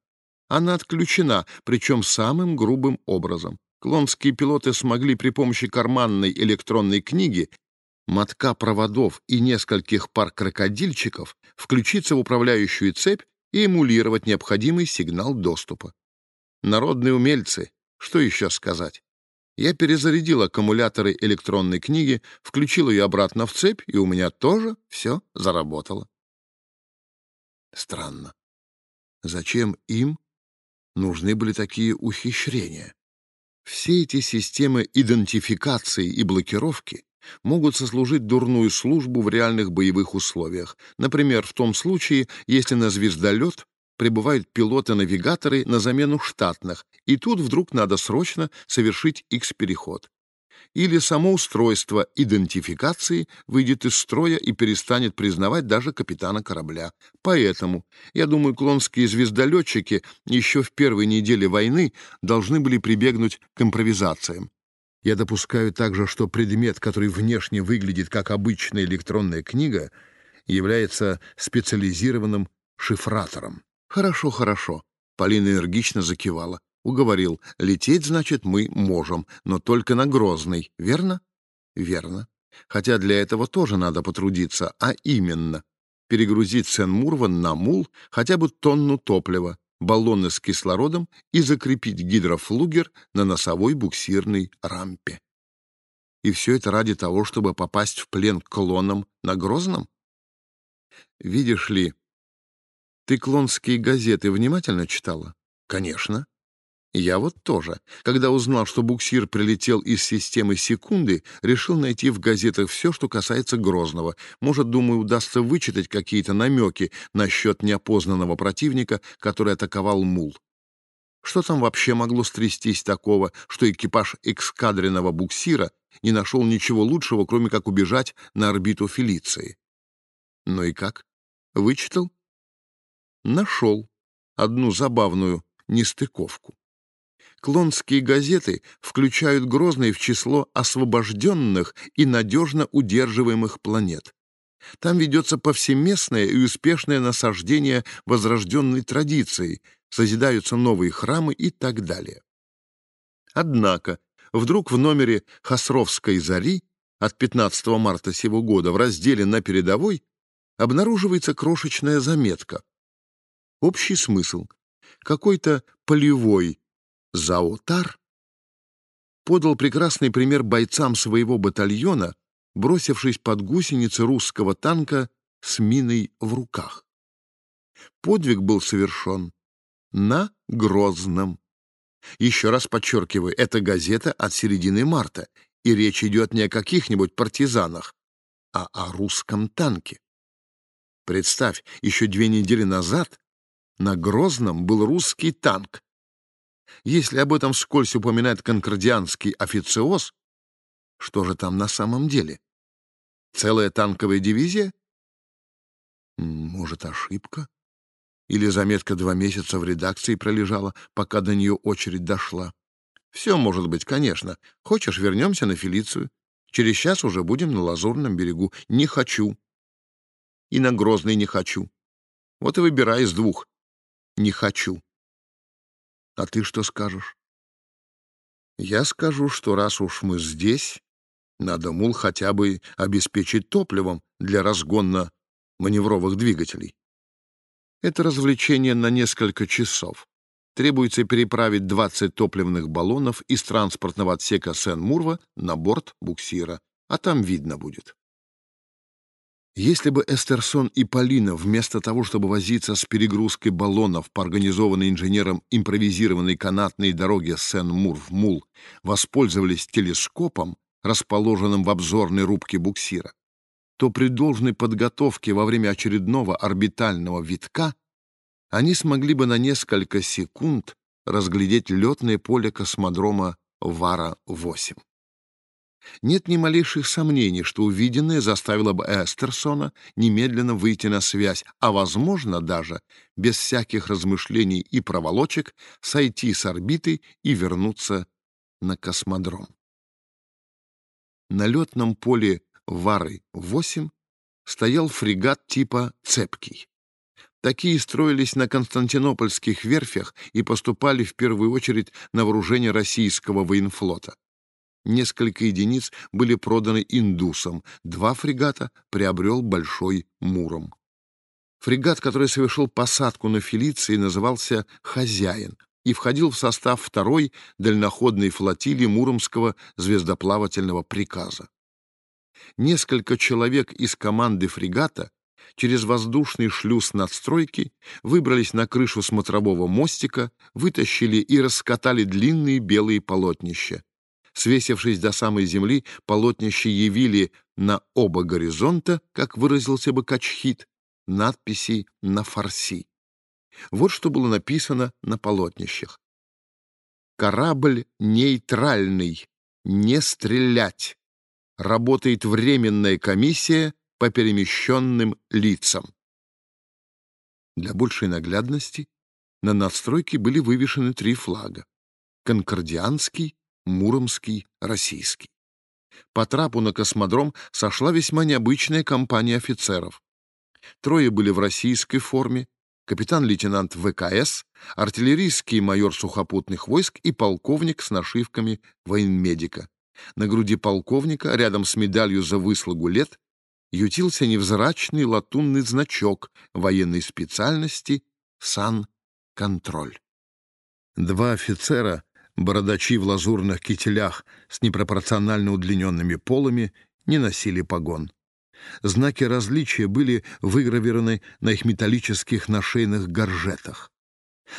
Она отключена, причем самым грубым образом. Клонские пилоты смогли при помощи карманной электронной книги, мотка проводов и нескольких пар крокодильчиков включиться в управляющую цепь и эмулировать необходимый сигнал доступа. Народные умельцы, что еще сказать? Я перезарядил аккумуляторы электронной книги, включил ее обратно в цепь, и у меня тоже все заработало. Странно. Зачем им нужны были такие ухищрения? Все эти системы идентификации и блокировки могут сослужить дурную службу в реальных боевых условиях. Например, в том случае, если на звездолет прибывают пилоты-навигаторы на замену штатных, и тут вдруг надо срочно совершить X-переход. Или само устройство идентификации выйдет из строя и перестанет признавать даже капитана корабля. Поэтому, я думаю, клонские звездолетчики еще в первой неделе войны должны были прибегнуть к импровизациям. Я допускаю также, что предмет, который внешне выглядит как обычная электронная книга, является специализированным шифратором. «Хорошо, хорошо», — Полина энергично закивала. Уговорил. «Лететь, значит, мы можем, но только на Грозный, верно?» «Верно. Хотя для этого тоже надо потрудиться, а именно перегрузить Сен-Мурван на мул хотя бы тонну топлива, баллоны с кислородом и закрепить гидрофлугер на носовой буксирной рампе. И все это ради того, чтобы попасть в плен к клонам на Грозном? Видишь ли, ты клонские газеты внимательно читала? Конечно. Я вот тоже. Когда узнал, что буксир прилетел из системы секунды, решил найти в газетах все, что касается Грозного. Может, думаю, удастся вычитать какие-то намеки насчет неопознанного противника, который атаковал Мул. Что там вообще могло стрястись такого, что экипаж экскадренного буксира не нашел ничего лучшего, кроме как убежать на орбиту Фелиции? Ну и как? Вычитал? Нашел одну забавную нестыковку. Клонские газеты включают Грозный в число освобожденных и надежно удерживаемых планет. Там ведется повсеместное и успешное насаждение возрожденной традиции, созидаются новые храмы и так далее. Однако, вдруг в номере «Хасровской зари» от 15 марта сего года в разделе «На передовой» обнаруживается крошечная заметка. Общий смысл. Какой-то полевой Заотар подал прекрасный пример бойцам своего батальона, бросившись под гусеницы русского танка с миной в руках. Подвиг был совершен на Грозном. Еще раз подчеркиваю, это газета от середины марта, и речь идет не о каких-нибудь партизанах, а о русском танке. Представь, еще две недели назад на Грозном был русский танк, если об этом вскользь упоминает конкордианский официоз, что же там на самом деле? Целая танковая дивизия? Может, ошибка? Или заметка два месяца в редакции пролежала, пока до нее очередь дошла? Все может быть, конечно. Хочешь, вернемся на Фелицию? Через час уже будем на Лазурном берегу. Не хочу. И на Грозный не хочу. Вот и выбирай из двух. Не хочу. А ты что скажешь? Я скажу, что раз уж мы здесь, надо мул хотя бы обеспечить топливом для разгона маневровых двигателей. Это развлечение на несколько часов. Требуется переправить 20 топливных баллонов из транспортного отсека Сен-Мурва на борт буксира, а там видно будет. Если бы Эстерсон и Полина вместо того, чтобы возиться с перегрузкой баллонов по организованной инженером импровизированной канатной дороге Сен-Мур в Мул, воспользовались телескопом, расположенным в обзорной рубке буксира, то при должной подготовке во время очередного орбитального витка они смогли бы на несколько секунд разглядеть летное поле космодрома Вара-8. Нет ни малейших сомнений, что увиденное заставило бы Эстерсона немедленно выйти на связь, а, возможно, даже, без всяких размышлений и проволочек, сойти с орбиты и вернуться на космодром. На летном поле Вары-8 стоял фрегат типа «Цепкий». Такие строились на константинопольских верфях и поступали в первую очередь на вооружение российского военфлота. Несколько единиц были проданы индусам, два фрегата приобрел Большой Муром. Фрегат, который совершил посадку на Фелиции, назывался «Хозяин» и входил в состав второй дальноходной флотилии Муромского звездоплавательного приказа. Несколько человек из команды фрегата через воздушный шлюз надстройки выбрались на крышу смотрового мостика, вытащили и раскатали длинные белые полотнища. Свесившись до самой земли, полотнища явили на оба горизонта, как выразился бы Качхит, надписи на фарси. Вот что было написано на полотнищах. «Корабль нейтральный, не стрелять. Работает временная комиссия по перемещенным лицам. Для большей наглядности на надстройке были вывешены три флага — конкордианский, муромский, российский. По трапу на космодром сошла весьма необычная компания офицеров. Трое были в российской форме, капитан-лейтенант ВКС, артиллерийский майор сухопутных войск и полковник с нашивками военмедика. На груди полковника, рядом с медалью за выслугу лет, ютился невзрачный латунный значок военной специальности «Сан-контроль». Два офицера, бородачи в лазурных кителях с непропорционально удлиненными полами, не носили погон. Знаки различия были выгравированы на их металлических нашейных горжетах.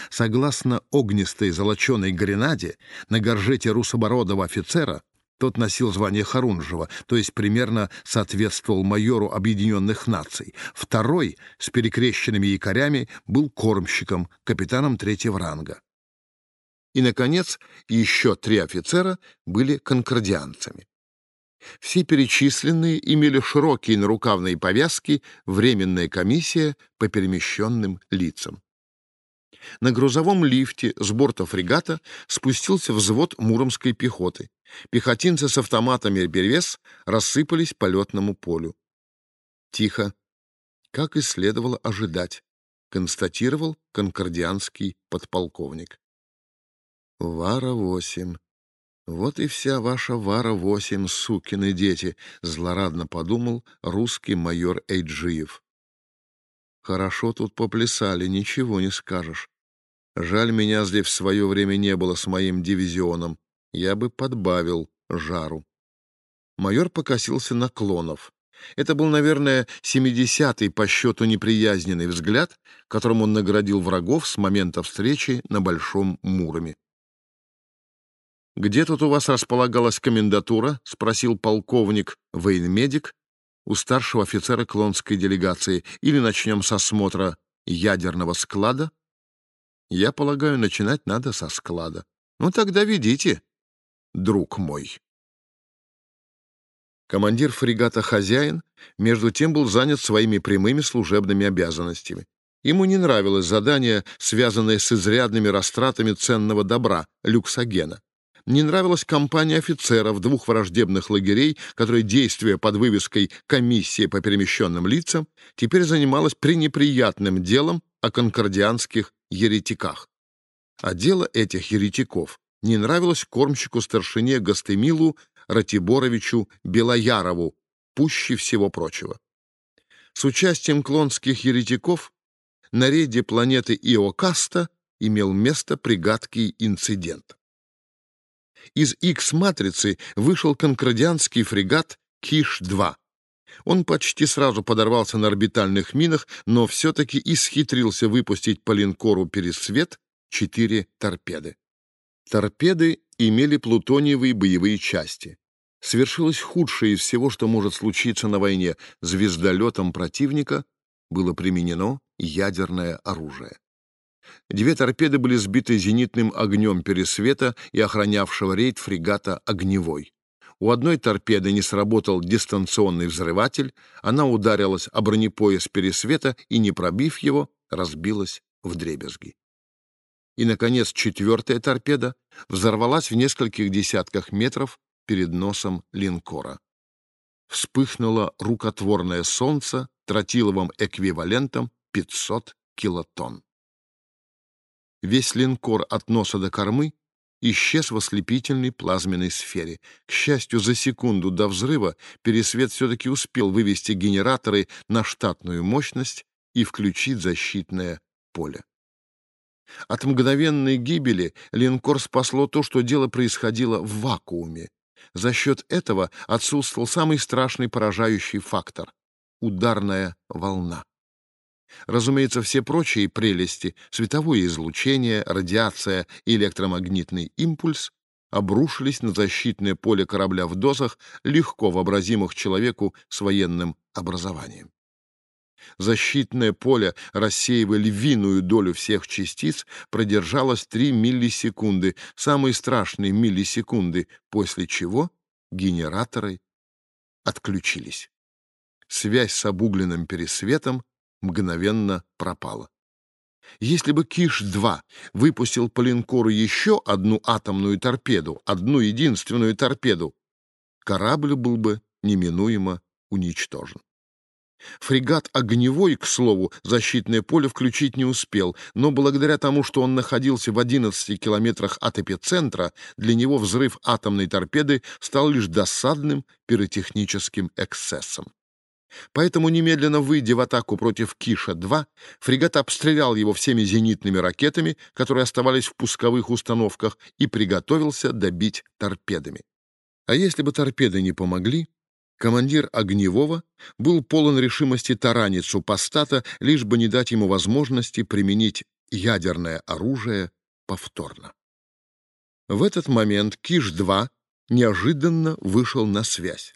Согласно огнистой золоченой гренаде, на горжете русобородого офицера тот носил звание Харунжева, то есть примерно соответствовал майору Объединенных Наций. Второй, с перекрещенными якорями, был кормщиком, капитаном третьего ранга. И, наконец, еще три офицера были конкордианцами. Все перечисленные имели широкие нарукавные повязки «Временная комиссия по перемещенным лицам». На грузовом лифте с борта фрегата спустился взвод муромской пехоты. Пехотинцы с автоматами перевес рассыпались по летному полю. Тихо, как и следовало ожидать, констатировал конкордианский подполковник. «Вара-8. Вот и вся ваша Вара-8, сукины дети», — злорадно подумал русский майор Эйджиев. «Хорошо тут поплясали, ничего не скажешь. Жаль, меня здесь в свое время не было с моим дивизионом. Я бы подбавил жару. Майор покосился на клонов. Это был, наверное, семидесятый по счету неприязненный взгляд, которым он наградил врагов с момента встречи на Большом Муроме. «Где тут у вас располагалась комендатура?» — спросил полковник военмедик у старшего офицера клонской делегации. «Или начнем с осмотра ядерного склада?» Я полагаю, начинать надо со склада. Ну тогда ведите, друг мой. Командир фрегата «Хозяин» между тем был занят своими прямыми служебными обязанностями. Ему не нравилось задание, связанное с изрядными растратами ценного добра, люксогена. Не нравилась компания офицеров двух враждебных лагерей, которые, действуя под вывеской «Комиссия по перемещенным лицам», теперь занималась пренеприятным делом о конкордианских еретиках. А дело этих еретиков не нравилось кормщику-старшине Гастемилу Ратиборовичу Белоярову, пуще всего прочего. С участием клонских еретиков на рейде планеты Иокаста имел место пригадкий инцидент. Из X-матрицы вышел конкордианский фрегат Киш-2. Он почти сразу подорвался на орбитальных минах, но все-таки исхитрился выпустить по линкору «Пересвет» четыре торпеды. Торпеды имели плутониевые боевые части. Свершилось худшее из всего, что может случиться на войне. Звездолетом противника было применено ядерное оружие. Две торпеды были сбиты зенитным огнем пересвета и охранявшего рейд фрегата «Огневой». У одной торпеды не сработал дистанционный взрыватель, она ударилась о бронепояс пересвета и, не пробив его, разбилась в дребезги. И, наконец, четвертая торпеда взорвалась в нескольких десятках метров перед носом линкора. Вспыхнуло рукотворное солнце тротиловым эквивалентом 500 килотонн. Весь линкор от носа до кормы исчез в ослепительной плазменной сфере. К счастью, за секунду до взрыва Пересвет все-таки успел вывести генераторы на штатную мощность и включить защитное поле. От мгновенной гибели линкор спасло то, что дело происходило в вакууме. За счет этого отсутствовал самый страшный поражающий фактор — ударная волна. Разумеется, все прочие прелести — световое излучение, радиация и электромагнитный импульс — обрушились на защитное поле корабля в дозах, легко вообразимых человеку с военным образованием. Защитное поле, рассеивая львиную долю всех частиц, продержалось 3 миллисекунды, самые страшные миллисекунды, после чего генераторы отключились. Связь с обугленным пересветом мгновенно пропала. Если бы Киш-2 выпустил по линкору еще одну атомную торпеду, одну единственную торпеду, корабль был бы неминуемо уничтожен. Фрегат «Огневой», к слову, защитное поле включить не успел, но благодаря тому, что он находился в 11 километрах от эпицентра, для него взрыв атомной торпеды стал лишь досадным пиротехническим эксцессом. Поэтому, немедленно выйдя в атаку против Киша-2, фрегат обстрелял его всеми зенитными ракетами, которые оставались в пусковых установках, и приготовился добить торпедами. А если бы торпеды не помогли, командир Огневого был полон решимости таранить супостата, лишь бы не дать ему возможности применить ядерное оружие повторно. В этот момент Киш-2 неожиданно вышел на связь.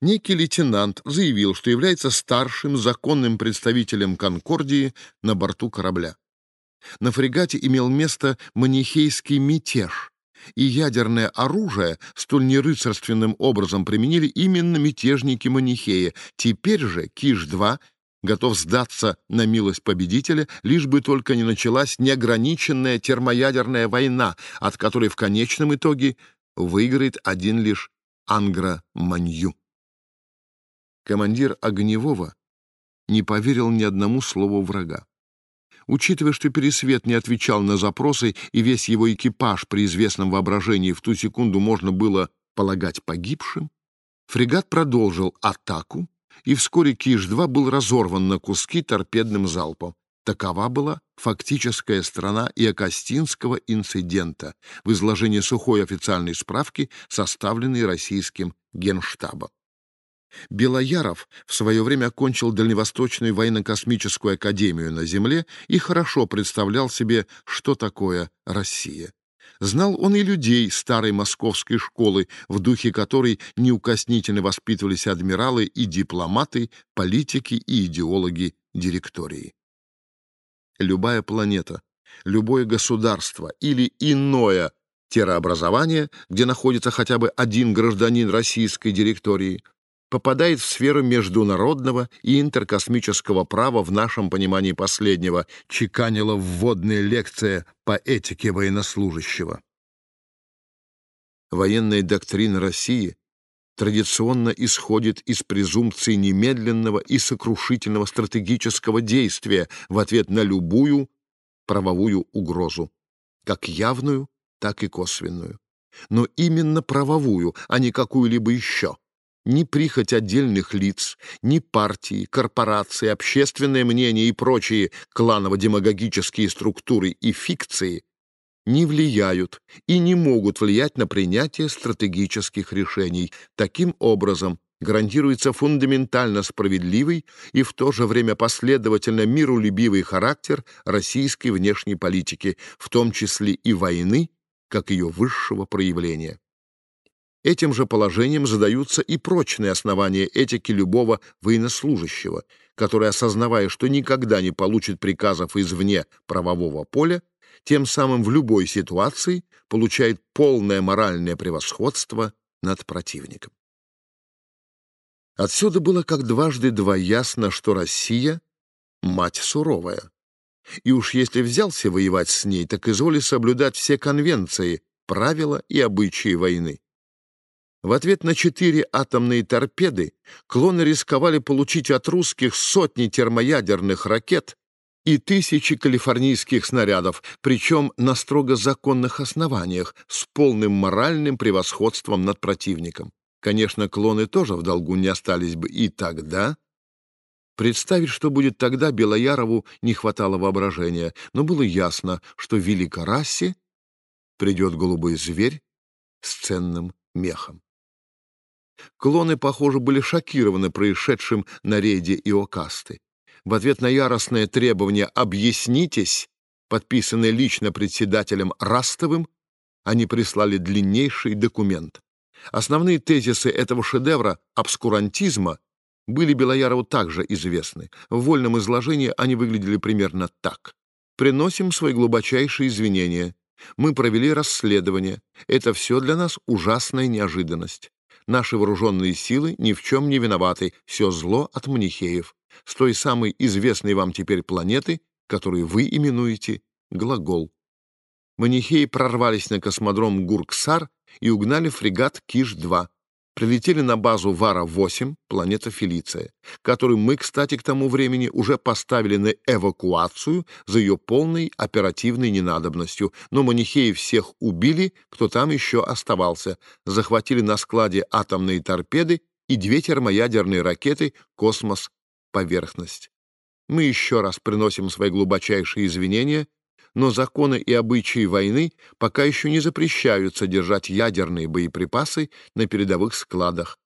Некий лейтенант заявил, что является старшим законным представителем Конкордии на борту корабля. На фрегате имел место манихейский мятеж, и ядерное оружие столь нерыцарственным образом применили именно мятежники Манихея. Теперь же Киш-2 готов сдаться на милость победителя, лишь бы только не началась неограниченная термоядерная война, от которой в конечном итоге выиграет один лишь Ангра-Манью. Командир Огневого не поверил ни одному слову врага. Учитывая, что Пересвет не отвечал на запросы, и весь его экипаж при известном воображении в ту секунду можно было полагать погибшим, фрегат продолжил атаку, и вскоре Киш-2 был разорван на куски торпедным залпом. Такова была фактическая сторона Иокостинского инцидента в изложении сухой официальной справки, составленной российским генштабом. Белояров в свое время окончил Дальневосточную военно-космическую академию на Земле и хорошо представлял себе, что такое Россия. Знал он и людей старой московской школы, в духе которой неукоснительно воспитывались адмиралы и дипломаты, политики и идеологи директории. Любая планета, любое государство или иное терообразование, где находится хотя бы один гражданин российской директории, попадает в сферу международного и интеркосмического права в нашем понимании последнего, чеканила вводная лекция по этике военнослужащего. Военная доктрина России традиционно исходит из презумпции немедленного и сокрушительного стратегического действия в ответ на любую правовую угрозу, как явную, так и косвенную. Но именно правовую, а не какую-либо еще. Ни прихоть отдельных лиц, ни партии, корпорации, общественное мнение и прочие кланово-демагогические структуры и фикции не влияют и не могут влиять на принятие стратегических решений. Таким образом, гарантируется фундаментально справедливый и в то же время последовательно миролюбивый характер российской внешней политики, в том числе и войны, как ее высшего проявления. Этим же положением задаются и прочные основания этики любого военнослужащего, который, осознавая, что никогда не получит приказов извне правового поля, тем самым в любой ситуации получает полное моральное превосходство над противником. Отсюда было как дважды два ясно, что Россия — мать суровая. И уж если взялся воевать с ней, так изволи соблюдать все конвенции, правила и обычаи войны. В ответ на четыре атомные торпеды клоны рисковали получить от русских сотни термоядерных ракет и тысячи калифорнийских снарядов, причем на строго законных основаниях, с полным моральным превосходством над противником. Конечно, клоны тоже в долгу не остались бы и тогда. Представить, что будет тогда, Белоярову не хватало воображения, но было ясно, что Великорасе придет голубой зверь с ценным мехом. Клоны, похоже, были шокированы происшедшим на рейде Иокасты. В ответ на яростное требование «объяснитесь», подписанное лично председателем Растовым, они прислали длиннейший документ. Основные тезисы этого шедевра обскурантизма были Белоярову также известны. В вольном изложении они выглядели примерно так. «Приносим свои глубочайшие извинения. Мы провели расследование. Это все для нас ужасная неожиданность. Наши вооруженные силы ни в чем не виноваты. Все зло от манихеев с той самой известной вам теперь планеты, которую вы именуете Глагол. Манихеи прорвались на космодром Гурксар и угнали фрегат Киш-2. Прилетели на базу Вара-8, планета Фелиция, которую мы, кстати, к тому времени уже поставили на эвакуацию за ее полной оперативной ненадобностью, но манихеи всех убили, кто там еще оставался, захватили на складе атомные торпеды и две термоядерные ракеты «Космос поверхность. Мы еще раз приносим свои глубочайшие извинения, но законы и обычаи войны пока еще не запрещают содержать ядерные боеприпасы на передовых складах.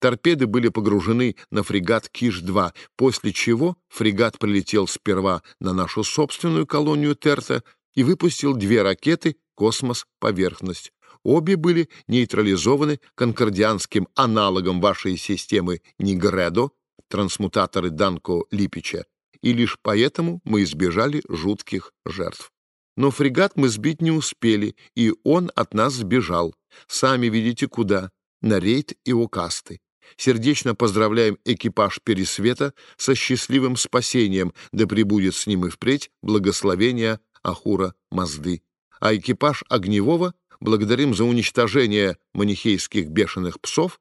Торпеды были погружены на фрегат Киш-2, после чего фрегат прилетел сперва на нашу собственную колонию Терта и выпустил две ракеты «Космос-поверхность». Обе были нейтрализованы конкордианским аналогом вашей системы Нигредо, трансмутаторы Данко Липича, и лишь поэтому мы избежали жутких жертв. Но фрегат мы сбить не успели, и он от нас сбежал. Сами видите куда, на рейд и укасты. Сердечно поздравляем экипаж Пересвета со счастливым спасением, да пребудет с ним и впредь благословения Ахура Мазды. А экипаж Огневого благодарим за уничтожение манихейских бешеных псов,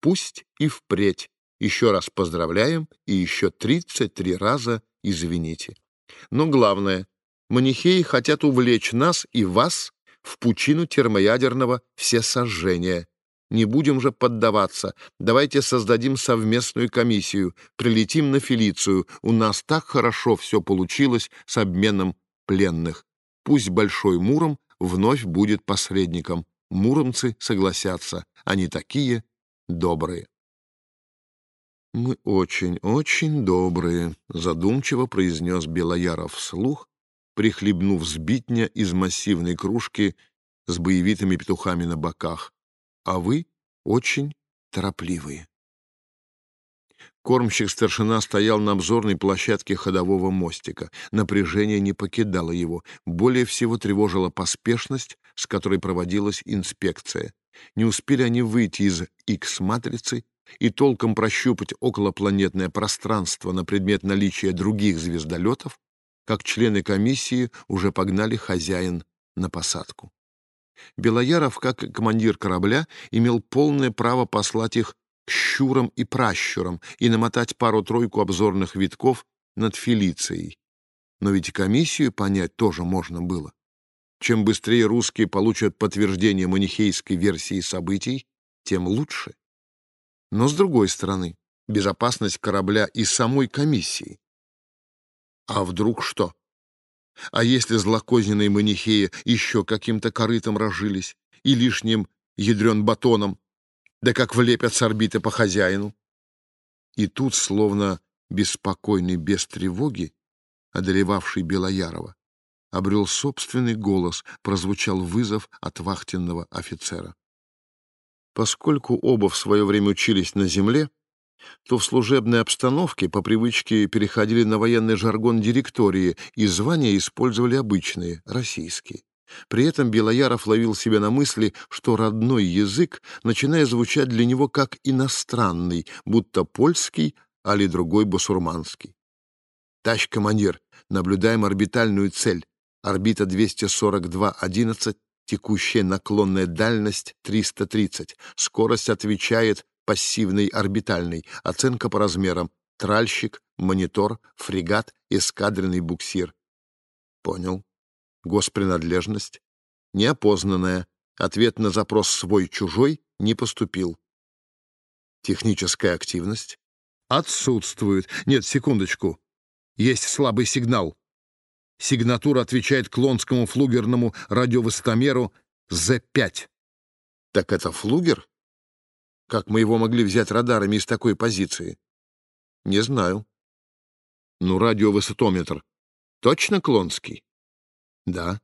пусть и впредь еще раз поздравляем и еще 33 раза извините. Но главное, манихеи хотят увлечь нас и вас в пучину термоядерного всесожжения. Не будем же поддаваться. Давайте создадим совместную комиссию, прилетим на Фелицию. У нас так хорошо все получилось с обменом пленных. Пусть Большой Муром вновь будет посредником. Муромцы согласятся. Они такие добрые. «Мы очень, очень добрые», — задумчиво произнес Белояров вслух, прихлебнув сбитня из массивной кружки с боевитыми петухами на боках. «А вы очень торопливые». Кормщик-старшина стоял на обзорной площадке ходового мостика. Напряжение не покидало его. Более всего тревожила поспешность, с которой проводилась инспекция. Не успели они выйти из X-матрицы, и толком прощупать околопланетное пространство на предмет наличия других звездолетов, как члены комиссии уже погнали хозяин на посадку. Белояров, как командир корабля, имел полное право послать их к щурам и пращурам и намотать пару-тройку обзорных витков над Фелицией. Но ведь комиссию понять тоже можно было. Чем быстрее русские получат подтверждение манихейской версии событий, тем лучше. Но, с другой стороны, безопасность корабля и самой комиссии. А вдруг что? А если злокозненные манихеи еще каким-то корытом разжились и лишним ядрен батоном, да как влепят с орбиты по хозяину? И тут, словно беспокойный без тревоги, одолевавший Белоярова, обрел собственный голос, прозвучал вызов от вахтенного офицера. Поскольку оба в свое время учились на земле, то в служебной обстановке по привычке переходили на военный жаргон директории и звания использовали обычные, российские. При этом Белояров ловил себя на мысли, что родной язык начинает звучать для него как иностранный, будто польский, али другой басурманский. «Тащ, командир, наблюдаем орбитальную цель. Орбита 242.11 Текущая наклонная дальность 330. Скорость отвечает пассивной орбитальной. Оценка по размерам Тральщик, монитор, фрегат, эскадренный буксир. Понял. Госпринадлежность. Неопознанная. Ответ на запрос свой-чужой не поступил. Техническая активность. Отсутствует. Нет, секундочку. Есть слабый сигнал. Сигнатура отвечает клонскому флугерному радиовысотомеру З-5. Так это флугер? Как мы его могли взять радарами из такой позиции? Не знаю. Ну, радиовысотометр. Точно клонский? Да.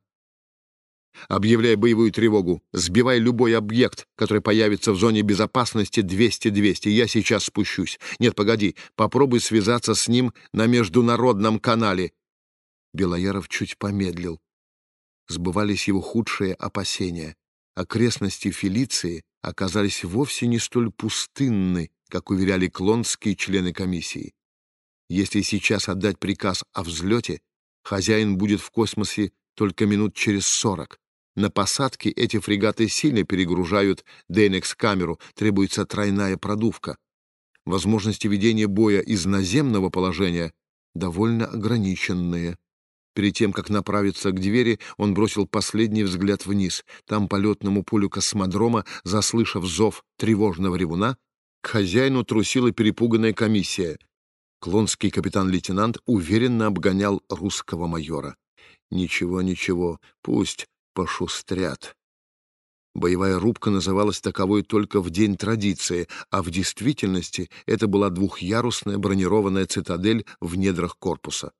Объявляй боевую тревогу. Сбивай любой объект, который появится в зоне безопасности 200-200. Я сейчас спущусь. Нет, погоди. Попробуй связаться с ним на международном канале. Белояров чуть помедлил. Сбывались его худшие опасения. Окрестности Фелиции оказались вовсе не столь пустынны, как уверяли клонские члены комиссии. Если сейчас отдать приказ о взлете, хозяин будет в космосе только минут через сорок. На посадке эти фрегаты сильно перегружают Дейнекс-камеру, требуется тройная продувка. Возможности ведения боя из наземного положения довольно ограниченные. Перед тем, как направиться к двери, он бросил последний взгляд вниз. Там, по летному полю космодрома, заслышав зов тревожного ревуна, к хозяину трусила перепуганная комиссия. Клонский капитан-лейтенант уверенно обгонял русского майора. Ничего, ничего, пусть пошустрят. Боевая рубка называлась таковой только в день традиции, а в действительности это была двухъярусная бронированная цитадель в недрах корпуса.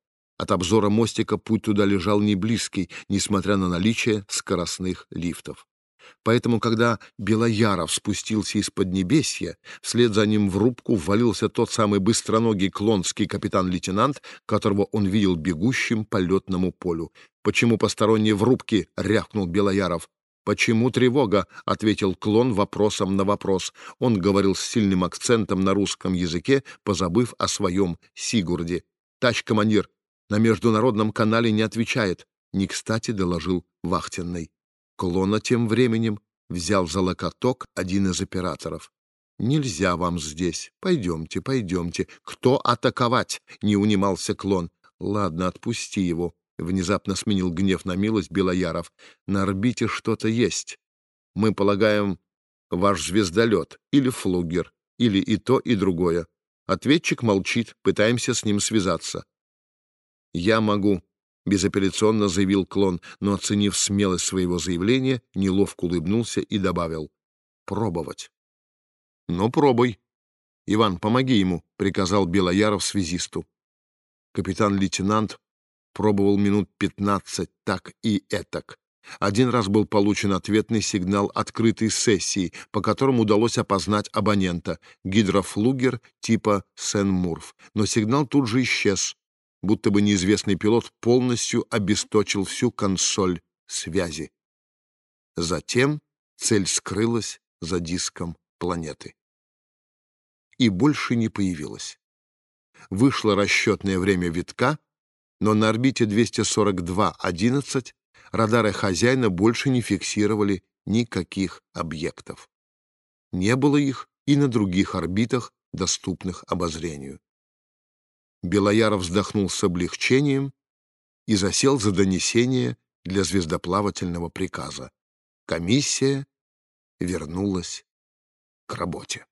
От обзора мостика путь туда лежал не близкий, несмотря на наличие скоростных лифтов. Поэтому, когда Белояров спустился из Поднебесья, вслед за ним в рубку ввалился тот самый быстроногий клонский капитан-лейтенант, которого он видел бегущим по летному полю. «Почему посторонний в рубке?» — рявкнул Белояров. «Почему тревога?» — ответил клон вопросом на вопрос. Он говорил с сильным акцентом на русском языке, позабыв о своем Сигурде. «Тач, командир, на международном канале не отвечает», — не кстати доложил вахтенный. Клона тем временем взял за локоток один из операторов. «Нельзя вам здесь. Пойдемте, пойдемте. Кто атаковать?» — не унимался клон. «Ладно, отпусти его», — внезапно сменил гнев на милость Белояров. «На орбите что-то есть. Мы полагаем, ваш звездолет или флугер, или и то, и другое. Ответчик молчит, пытаемся с ним связаться. Я могу — безапелляционно заявил клон, но, оценив смелость своего заявления, неловко улыбнулся и добавил «пробовать». «Ну, пробуй. Иван, помоги ему», — приказал Белояров связисту. Капитан-лейтенант пробовал минут пятнадцать так и этак. Один раз был получен ответный сигнал открытой сессии, по которому удалось опознать абонента — гидрофлугер типа Сен-Мурф. Но сигнал тут же исчез, будто бы неизвестный пилот полностью обесточил всю консоль связи. Затем цель скрылась за диском планеты. И больше не появилась. Вышло расчетное время витка, но на орбите 242.11 радары хозяина больше не фиксировали никаких объектов. Не было их и на других орбитах, доступных обозрению. Белояров вздохнул с облегчением и засел за донесение для звездоплавательного приказа. Комиссия вернулась к работе.